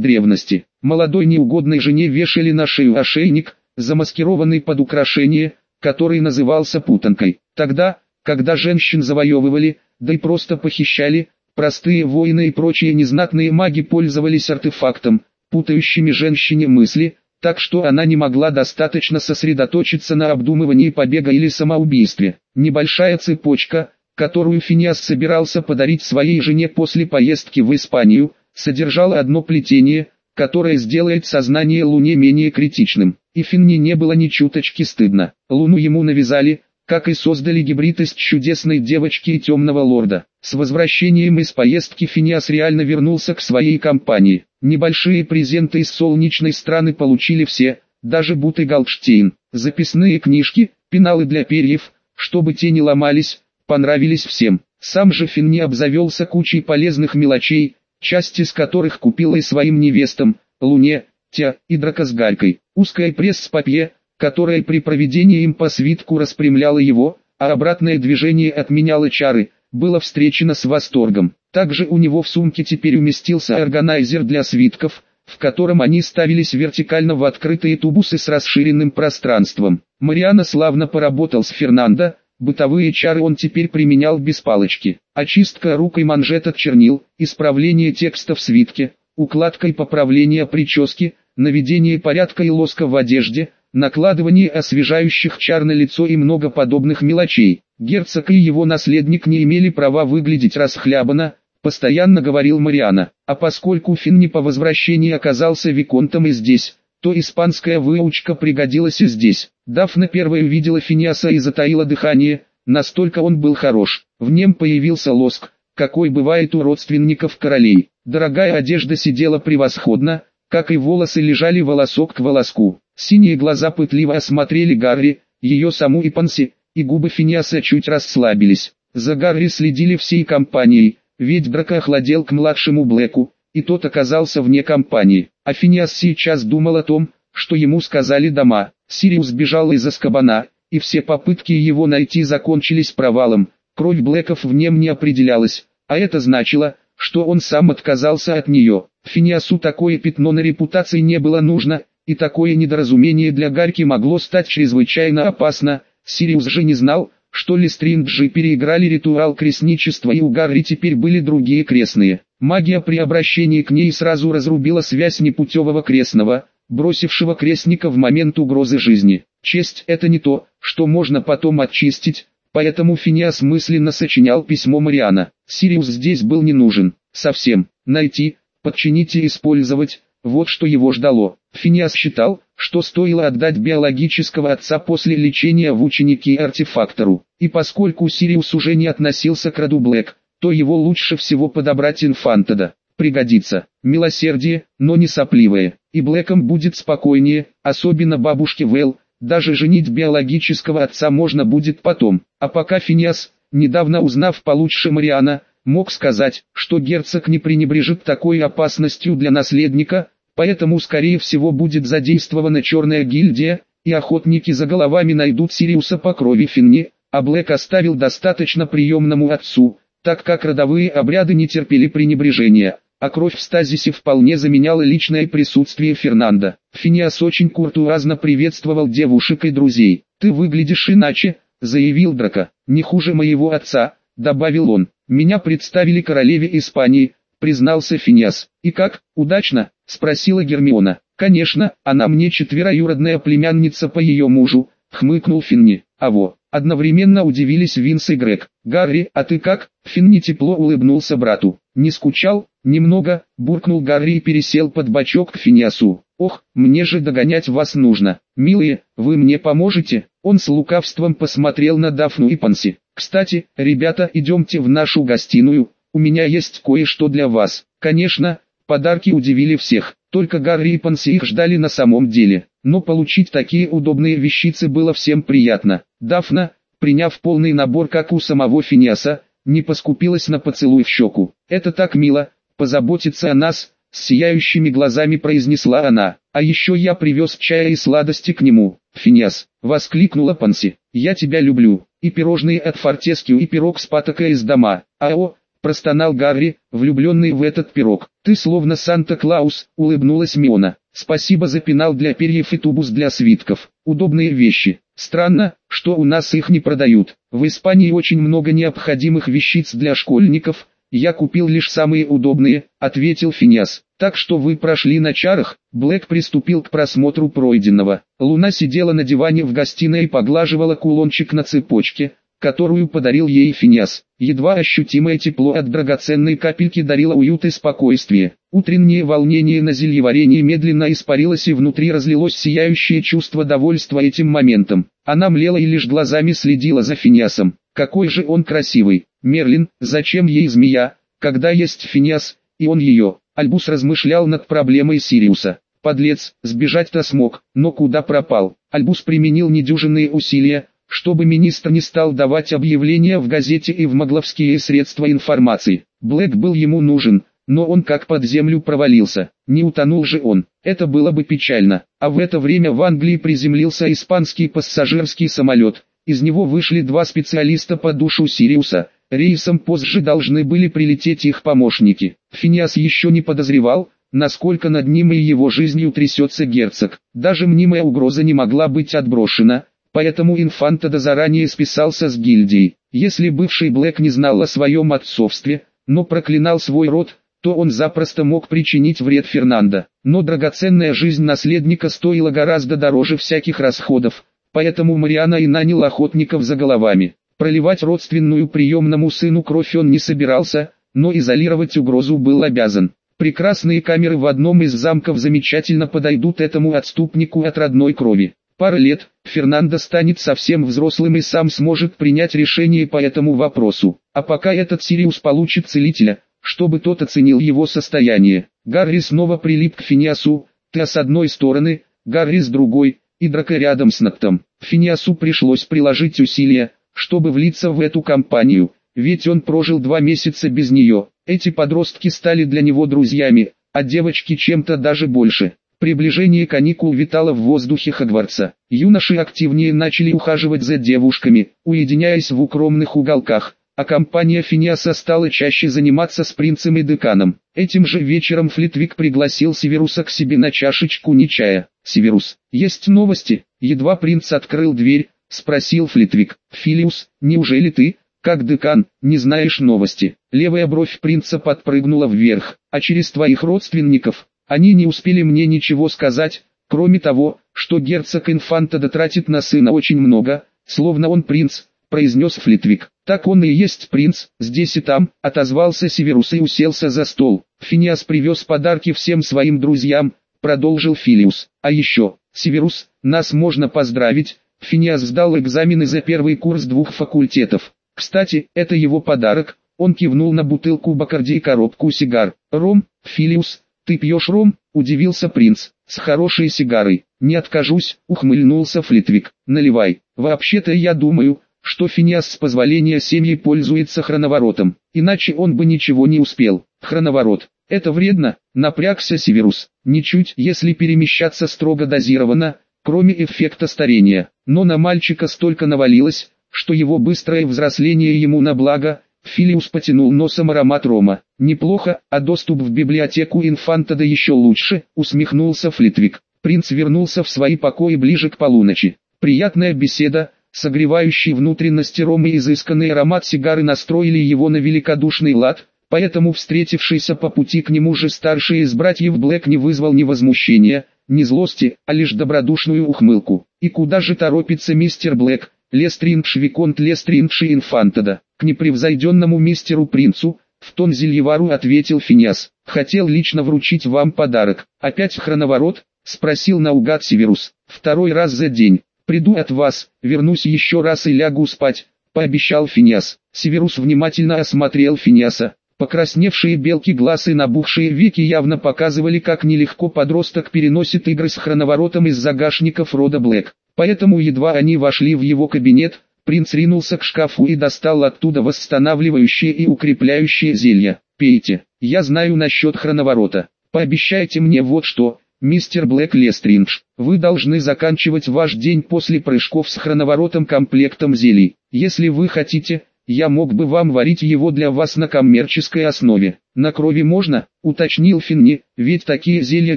древности. Молодой неугодной жене вешали на шею ошейник, замаскированный под украшение, который назывался путанкой. Тогда, когда женщин завоевывали, да и просто похищали, простые воины и прочие незнатные маги пользовались артефактом, путающими женщине мысли, так что она не могла достаточно сосредоточиться на обдумывании побега или самоубийстве. Небольшая цепочка, которую Финиас собирался подарить своей жене после поездки в Испанию, содержала одно плетение, которое сделает сознание Луне менее критичным. И Финни не было ни чуточки стыдно. Луну ему навязали, как и создали гибрид из чудесной девочки и темного лорда. С возвращением из поездки Финиас реально вернулся к своей компании. Небольшие презенты из солнечной страны получили все, даже Бут Галштейн. Записные книжки, пеналы для перьев, чтобы те не ломались, понравились всем. Сам же Финни обзавелся кучей полезных мелочей, часть из которых купила и своим невестам, Луне, Тя и Дракосгарькой. Узкая пресс-папье, которая при проведении им по свитку распрямляла его, а обратное движение отменяло чары, было встречено с восторгом. Также у него в сумке теперь уместился органайзер для свитков, в котором они ставились вертикально в открытые тубусы с расширенным пространством. Мариана славно поработал с Фернандо, бытовые чары он теперь применял без палочки. Очистка рук и манжет от чернил, исправление текста в свитке, укладка и поправление прически, наведение порядка и лоска в одежде, накладывание освежающих чар на лицо и много подобных мелочей. Герцог и его наследник не имели права выглядеть расхлябанно, постоянно говорил Мариана. А поскольку Финни по возвращении оказался виконтом и здесь, то испанская выучка пригодилась и здесь. Дафна первая увидела Финиаса и затаила дыхание, настолько он был хорош. В нем появился лоск, какой бывает у родственников королей. Дорогая одежда сидела превосходно, как и волосы лежали волосок к волоску. Синие глаза пытливо осмотрели Гарри, ее саму и Панси, и губы Финиаса чуть расслабились. За Гарри следили всей компанией, ведь Драко охладел к младшему Блэку, и тот оказался вне компании. А Финиас сейчас думал о том, что ему сказали дома. Сириус бежал из Аскабана, и все попытки его найти закончились провалом. Кровь Блэков в нем не определялась, а это значило, что он сам отказался от нее. Финиасу такое пятно на репутации не было нужно, и такое недоразумение для Гарки могло стать чрезвычайно опасно. Сириус же не знал, что Листринджи переиграли ритуал крестничества и у Гарри теперь были другие крестные. Магия при обращении к ней сразу разрубила связь непутевого крестного, бросившего крестника в момент угрозы жизни. Честь – это не то, что можно потом очистить, поэтому Финиас мысленно сочинял письмо Мариана. Сириус здесь был не нужен, совсем. Найти, подчинить и использовать, вот что его ждало. Финиас считал, что стоило отдать биологического отца после лечения в ученики артефактору. И поскольку Сириус уже не относился к роду Блэк, то его лучше всего подобрать инфантода пригодится. Милосердие, но не сопливое. И Блэкам будет спокойнее, особенно бабушке Вэл. Даже женить биологического отца можно будет потом. А пока Финиас, недавно узнав получше Мариана, мог сказать, что герцог не пренебрежит такой опасностью для наследника, поэтому скорее всего будет задействована черная гильдия, и охотники за головами найдут Сириуса по крови Финни, а Блэк оставил достаточно приемному отцу, так как родовые обряды не терпели пренебрежения а кровь в стазисе вполне заменяла личное присутствие Фернанда. Финиас очень куртуазно приветствовал девушек и друзей. «Ты выглядишь иначе», — заявил Драко. «Не хуже моего отца», — добавил он. «Меня представили королеве Испании», — признался Финиас. «И как, удачно?» — спросила Гермиона. «Конечно, она мне четвероюродная племянница по ее мужу», — хмыкнул Финни. «Аво». Одновременно удивились Винс и Грег. «Гарри, а ты как?» Финни тепло улыбнулся брату. «Не скучал?» «Немного», — буркнул Гарри и пересел под бочок к Финиасу. «Ох, мне же догонять вас нужно. Милые, вы мне поможете?» Он с лукавством посмотрел на Дафну и Панси. «Кстати, ребята, идемте в нашу гостиную, у меня есть кое-что для вас». Конечно, подарки удивили всех, только Гарри и Панси их ждали на самом деле. Но получить такие удобные вещицы было всем приятно. Дафна, приняв полный набор как у самого Финиаса, не поскупилась на поцелуй в щеку. «Это так мило, позаботиться о нас», — с сияющими глазами произнесла она. «А еще я привез чая и сладости к нему». «Финиас», — воскликнула Панси, — «я тебя люблю». И пирожные от Фортескью и пирог с патокой из дома. «Ао», — простонал Гарри, влюбленный в этот пирог. «Ты словно Санта-Клаус», — улыбнулась Миона. «Спасибо за пенал для перьев и тубус для свитков. Удобные вещи. Странно, что у нас их не продают. В Испании очень много необходимых вещиц для школьников, «Я купил лишь самые удобные», — ответил Финиас. «Так что вы прошли на чарах?» Блэк приступил к просмотру пройденного. Луна сидела на диване в гостиной и поглаживала кулончик на цепочке, которую подарил ей Финиас. Едва ощутимое тепло от драгоценной капельки дарило уют и спокойствие. Утреннее волнение на зельеварении медленно испарилось и внутри разлилось сияющее чувство довольства этим моментом. Она млела и лишь глазами следила за Финиасом. Какой же он красивый. Мерлин, зачем ей змея, когда есть Финиас, и он ее? Альбус размышлял над проблемой Сириуса. Подлец, сбежать-то смог, но куда пропал? Альбус применил недюжинные усилия, чтобы министр не стал давать объявления в газете и в магловские средства информации. Блэк был ему нужен, но он как под землю провалился. Не утонул же он, это было бы печально. А в это время в Англии приземлился испанский пассажирский самолет, из него вышли два специалиста по душу Сириуса. Рейсом позже должны были прилететь их помощники. Финиас еще не подозревал, насколько над ним и его жизнью трясется герцог. Даже мнимая угроза не могла быть отброшена, поэтому Инфантада заранее списался с гильдией. Если бывший Блэк не знал о своем отцовстве, но проклинал свой род, то он запросто мог причинить вред Фернандо. Но драгоценная жизнь наследника стоила гораздо дороже всяких расходов, Поэтому Мариана и нанял охотников за головами. Проливать родственную приемному сыну кровь он не собирался, но изолировать угрозу был обязан. Прекрасные камеры в одном из замков замечательно подойдут этому отступнику от родной крови. Пара лет, Фернандо станет совсем взрослым и сам сможет принять решение по этому вопросу. А пока этот Сириус получит целителя, чтобы тот оценил его состояние. Гарри снова прилип к Финиасу, ты с одной стороны, Гарри с другой, и драка рядом с Нактом. Финиасу пришлось приложить усилия, чтобы влиться в эту компанию, ведь он прожил два месяца без нее. Эти подростки стали для него друзьями, а девочки чем-то даже больше. Приближение каникул витало в воздухе Хогвартса. Юноши активнее начали ухаживать за девушками, уединяясь в укромных уголках, а компания Финиаса стала чаще заниматься с принцем и деканом. Этим же вечером Флитвик пригласил Северуса к себе на чашечку не чая. «Северус, есть новости?» Едва принц открыл дверь, спросил Флитвик. «Филиус, неужели ты, как декан, не знаешь новости?» Левая бровь принца подпрыгнула вверх. «А через твоих родственников, они не успели мне ничего сказать, кроме того, что герцог Инфанта тратит на сына очень много, словно он принц, произнес Флитвик. Так он и есть принц, здесь и там, отозвался Северус и уселся за стол. Финиас привез подарки всем своим друзьям, продолжил Филиус. А еще, Северус, нас можно поздравить, Финиас сдал экзамены за первый курс двух факультетов. Кстати, это его подарок, он кивнул на бутылку Бакарди и коробку сигар. Ром, Филиус, «Ты пьешь ром?» – удивился принц. «С хорошей сигарой. Не откажусь», – ухмыльнулся Флитвик. «Наливай. Вообще-то я думаю, что Финиас с позволения семьи пользуется хроноворотом, иначе он бы ничего не успел. Хроноворот. Это вредно, напрягся Северус. Ничуть, если перемещаться строго дозированно, кроме эффекта старения. Но на мальчика столько навалилось, что его быстрое взросление ему на благо, Филиус потянул носом аромат рома. «Неплохо, а доступ в библиотеку инфанта да еще лучше», усмехнулся Флитвик. Принц вернулся в свои покои ближе к полуночи. Приятная беседа, согревающий внутренности рома и изысканный аромат сигары настроили его на великодушный лад, поэтому встретившийся по пути к нему же старший из братьев Блэк не вызвал ни возмущения, ни злости, а лишь добродушную ухмылку. «И куда же торопится мистер Блэк?» Лестрингш Виконт Лестрингш и Инфантада, к непревзойденному мистеру Принцу, в тон Зельевару ответил Финиас. Хотел лично вручить вам подарок. Опять хроноворот? Спросил наугад Северус. Второй раз за день. Приду от вас, вернусь еще раз и лягу спать, пообещал Финиас. Северус внимательно осмотрел Финиаса. Покрасневшие белки глаз и набухшие веки явно показывали, как нелегко подросток переносит игры с хроноворотом из загашников рода Блэк. Поэтому едва они вошли в его кабинет, принц ринулся к шкафу и достал оттуда восстанавливающие и укрепляющие зелья. «Пейте, я знаю насчет хроноворота. Пообещайте мне вот что, мистер Блэк Лестриндж, вы должны заканчивать ваш день после прыжков с хроноворотом комплектом зелий. Если вы хотите, я мог бы вам варить его для вас на коммерческой основе. На крови можно, уточнил Финни, ведь такие зелья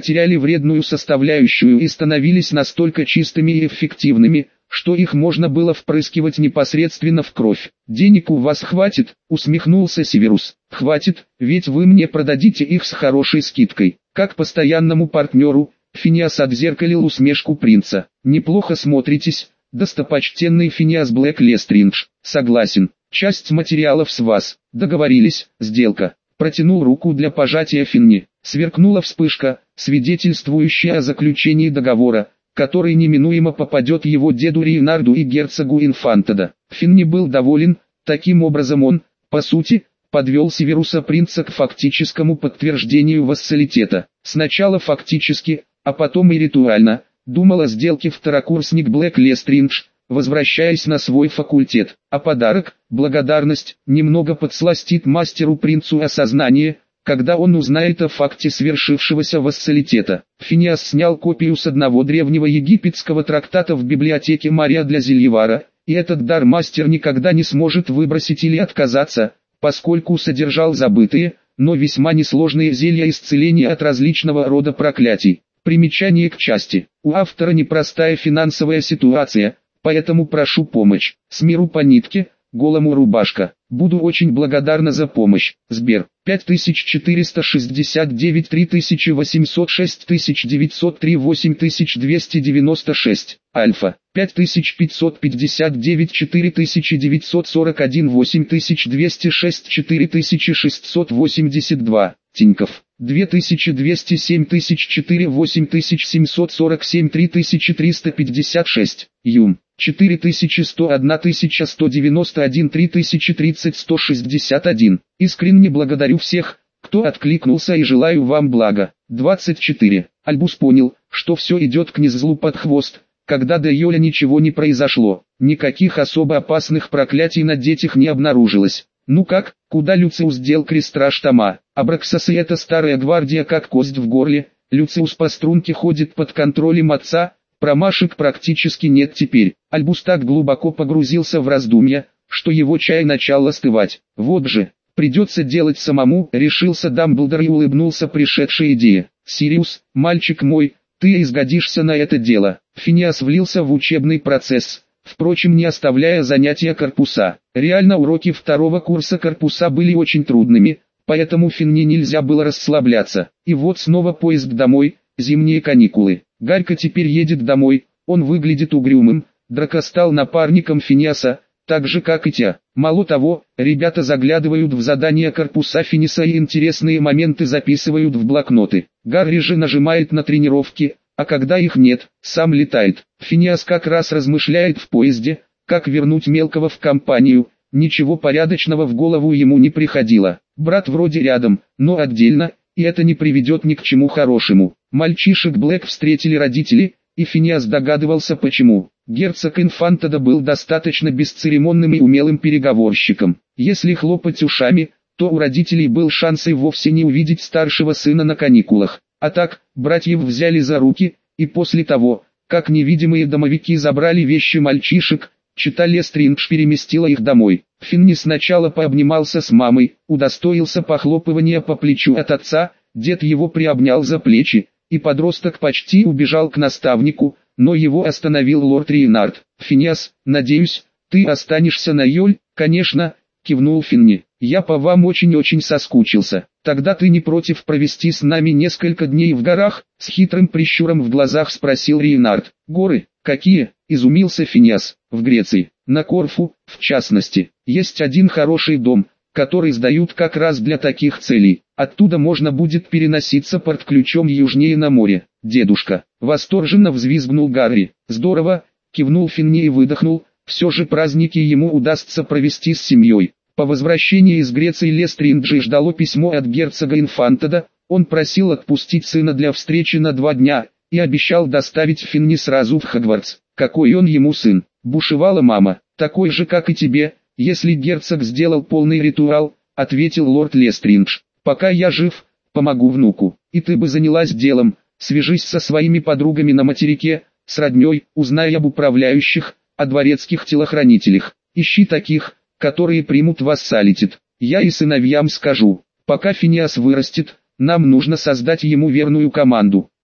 теряли вредную составляющую и становились настолько чистыми и эффективными, что их можно было впрыскивать непосредственно в кровь. «Денег у вас хватит?» – усмехнулся Северус. «Хватит, ведь вы мне продадите их с хорошей скидкой». Как постоянному партнеру, Финиас отзеркалил усмешку принца. «Неплохо смотритесь, достопочтенный Финиас Блэк Лестриндж. Согласен, Часть материалов с вас. Договорились, сделка. Протянул руку для пожатия Финни. Сверкнула вспышка, свидетельствующая о заключении договора, который неминуемо попадет его деду Рейнарду и герцогу Инфантада. Финни был доволен, таким образом он, по сути, подвел Северуса Принца к фактическому подтверждению вассалитета. Сначала фактически, а потом и ритуально, думал о сделке второкурсник Блэк Лестриндж, возвращаясь на свой факультет. А подарок, благодарность, немного подсластит мастеру-принцу осознание, когда он узнает о факте свершившегося вассалитета. Финиас снял копию с одного древнего египетского трактата в библиотеке Мария для Зельевара, и этот дар мастер никогда не сможет выбросить или отказаться, поскольку содержал забытые, но весьма несложные зелья исцеления от различного рода проклятий. Примечание к части. У автора непростая финансовая ситуация, Поэтому прошу помощь. С миру по нитке, голому рубашка. Буду очень благодарна за помощь. Сбер. 5469 3806 903 8296. Альфа. 5559 4941 8206 4682. Тиньков. 2207 004 8747 3356. Юм. 4101 191 3030 161. Искренне благодарю всех, кто откликнулся и желаю вам блага. 24. Альбус понял, что все идет к низлу под хвост, когда до июля ничего не произошло. Никаких особо опасных проклятий на детях не обнаружилось. Ну как, куда Люциус дел крестраж тома? Абраксасы это старая гвардия как кость в горле, Люциус по струнке ходит под контролем отца, промашек практически нет теперь. Альбус так глубоко погрузился в раздумья, что его чай начал остывать. Вот же, придется делать самому, решился Дамблдор и улыбнулся пришедшей идее. Сириус, мальчик мой, ты изгодишься на это дело. Финиас влился в учебный процесс, впрочем не оставляя занятия корпуса. Реально уроки второго курса корпуса были очень трудными, поэтому Финни нельзя было расслабляться. И вот снова поезд домой, зимние каникулы. Гарька теперь едет домой, он выглядит угрюмым, Драко стал напарником Финиаса, так же как и те. Мало того, ребята заглядывают в задания корпуса Финиса и интересные моменты записывают в блокноты. Гарри же нажимает на тренировки, а когда их нет, сам летает. Финиас как раз размышляет в поезде, как вернуть мелкого в компанию, ничего порядочного в голову ему не приходило. Брат вроде рядом, но отдельно, и это не приведет ни к чему хорошему. Мальчишек Блэк встретили родители, и Финиас догадывался почему. Герцог Инфантада был достаточно бесцеремонным и умелым переговорщиком. Если хлопать ушами, то у родителей был шанс и вовсе не увидеть старшего сына на каникулах. А так, братьев взяли за руки, и после того, как невидимые домовики забрали вещи мальчишек, Чита Лестрингш переместила их домой. Финни сначала пообнимался с мамой, удостоился похлопывания по плечу от отца, дед его приобнял за плечи, и подросток почти убежал к наставнику, но его остановил лорд Рейнард. «Финиас, надеюсь, ты останешься на Йоль?» «Конечно», — кивнул Финни. «Я по вам очень-очень соскучился. Тогда ты не против провести с нами несколько дней в горах?» С хитрым прищуром в глазах спросил Рейнард. «Горы? Какие?» — изумился Финиас. «В Греции, на Корфу, в частности, есть один хороший дом, который сдают как раз для таких целей. Оттуда можно будет переноситься под ключом южнее на море. Дедушка, восторженно взвизгнул Гарри. Здорово, кивнул Финни и выдохнул, все же праздники ему удастся провести с семьей. По возвращении из Греции Лестринджи ждало письмо от герцога Инфантада, он просил отпустить сына для встречи на два дня, и обещал доставить Финни сразу в Хогвартс. Какой он ему сын, бушевала мама, такой же как и тебе, если герцог сделал полный ритуал, ответил лорд Лестриндж. Пока я жив, помогу внуку. И ты бы занялась делом, свяжись со своими подругами на материке, с родней, узнай об управляющих, о дворецких телохранителях. Ищи таких, которые примут вассалитет. Я и сыновьям скажу, пока Финиас вырастет, нам нужно создать ему верную команду.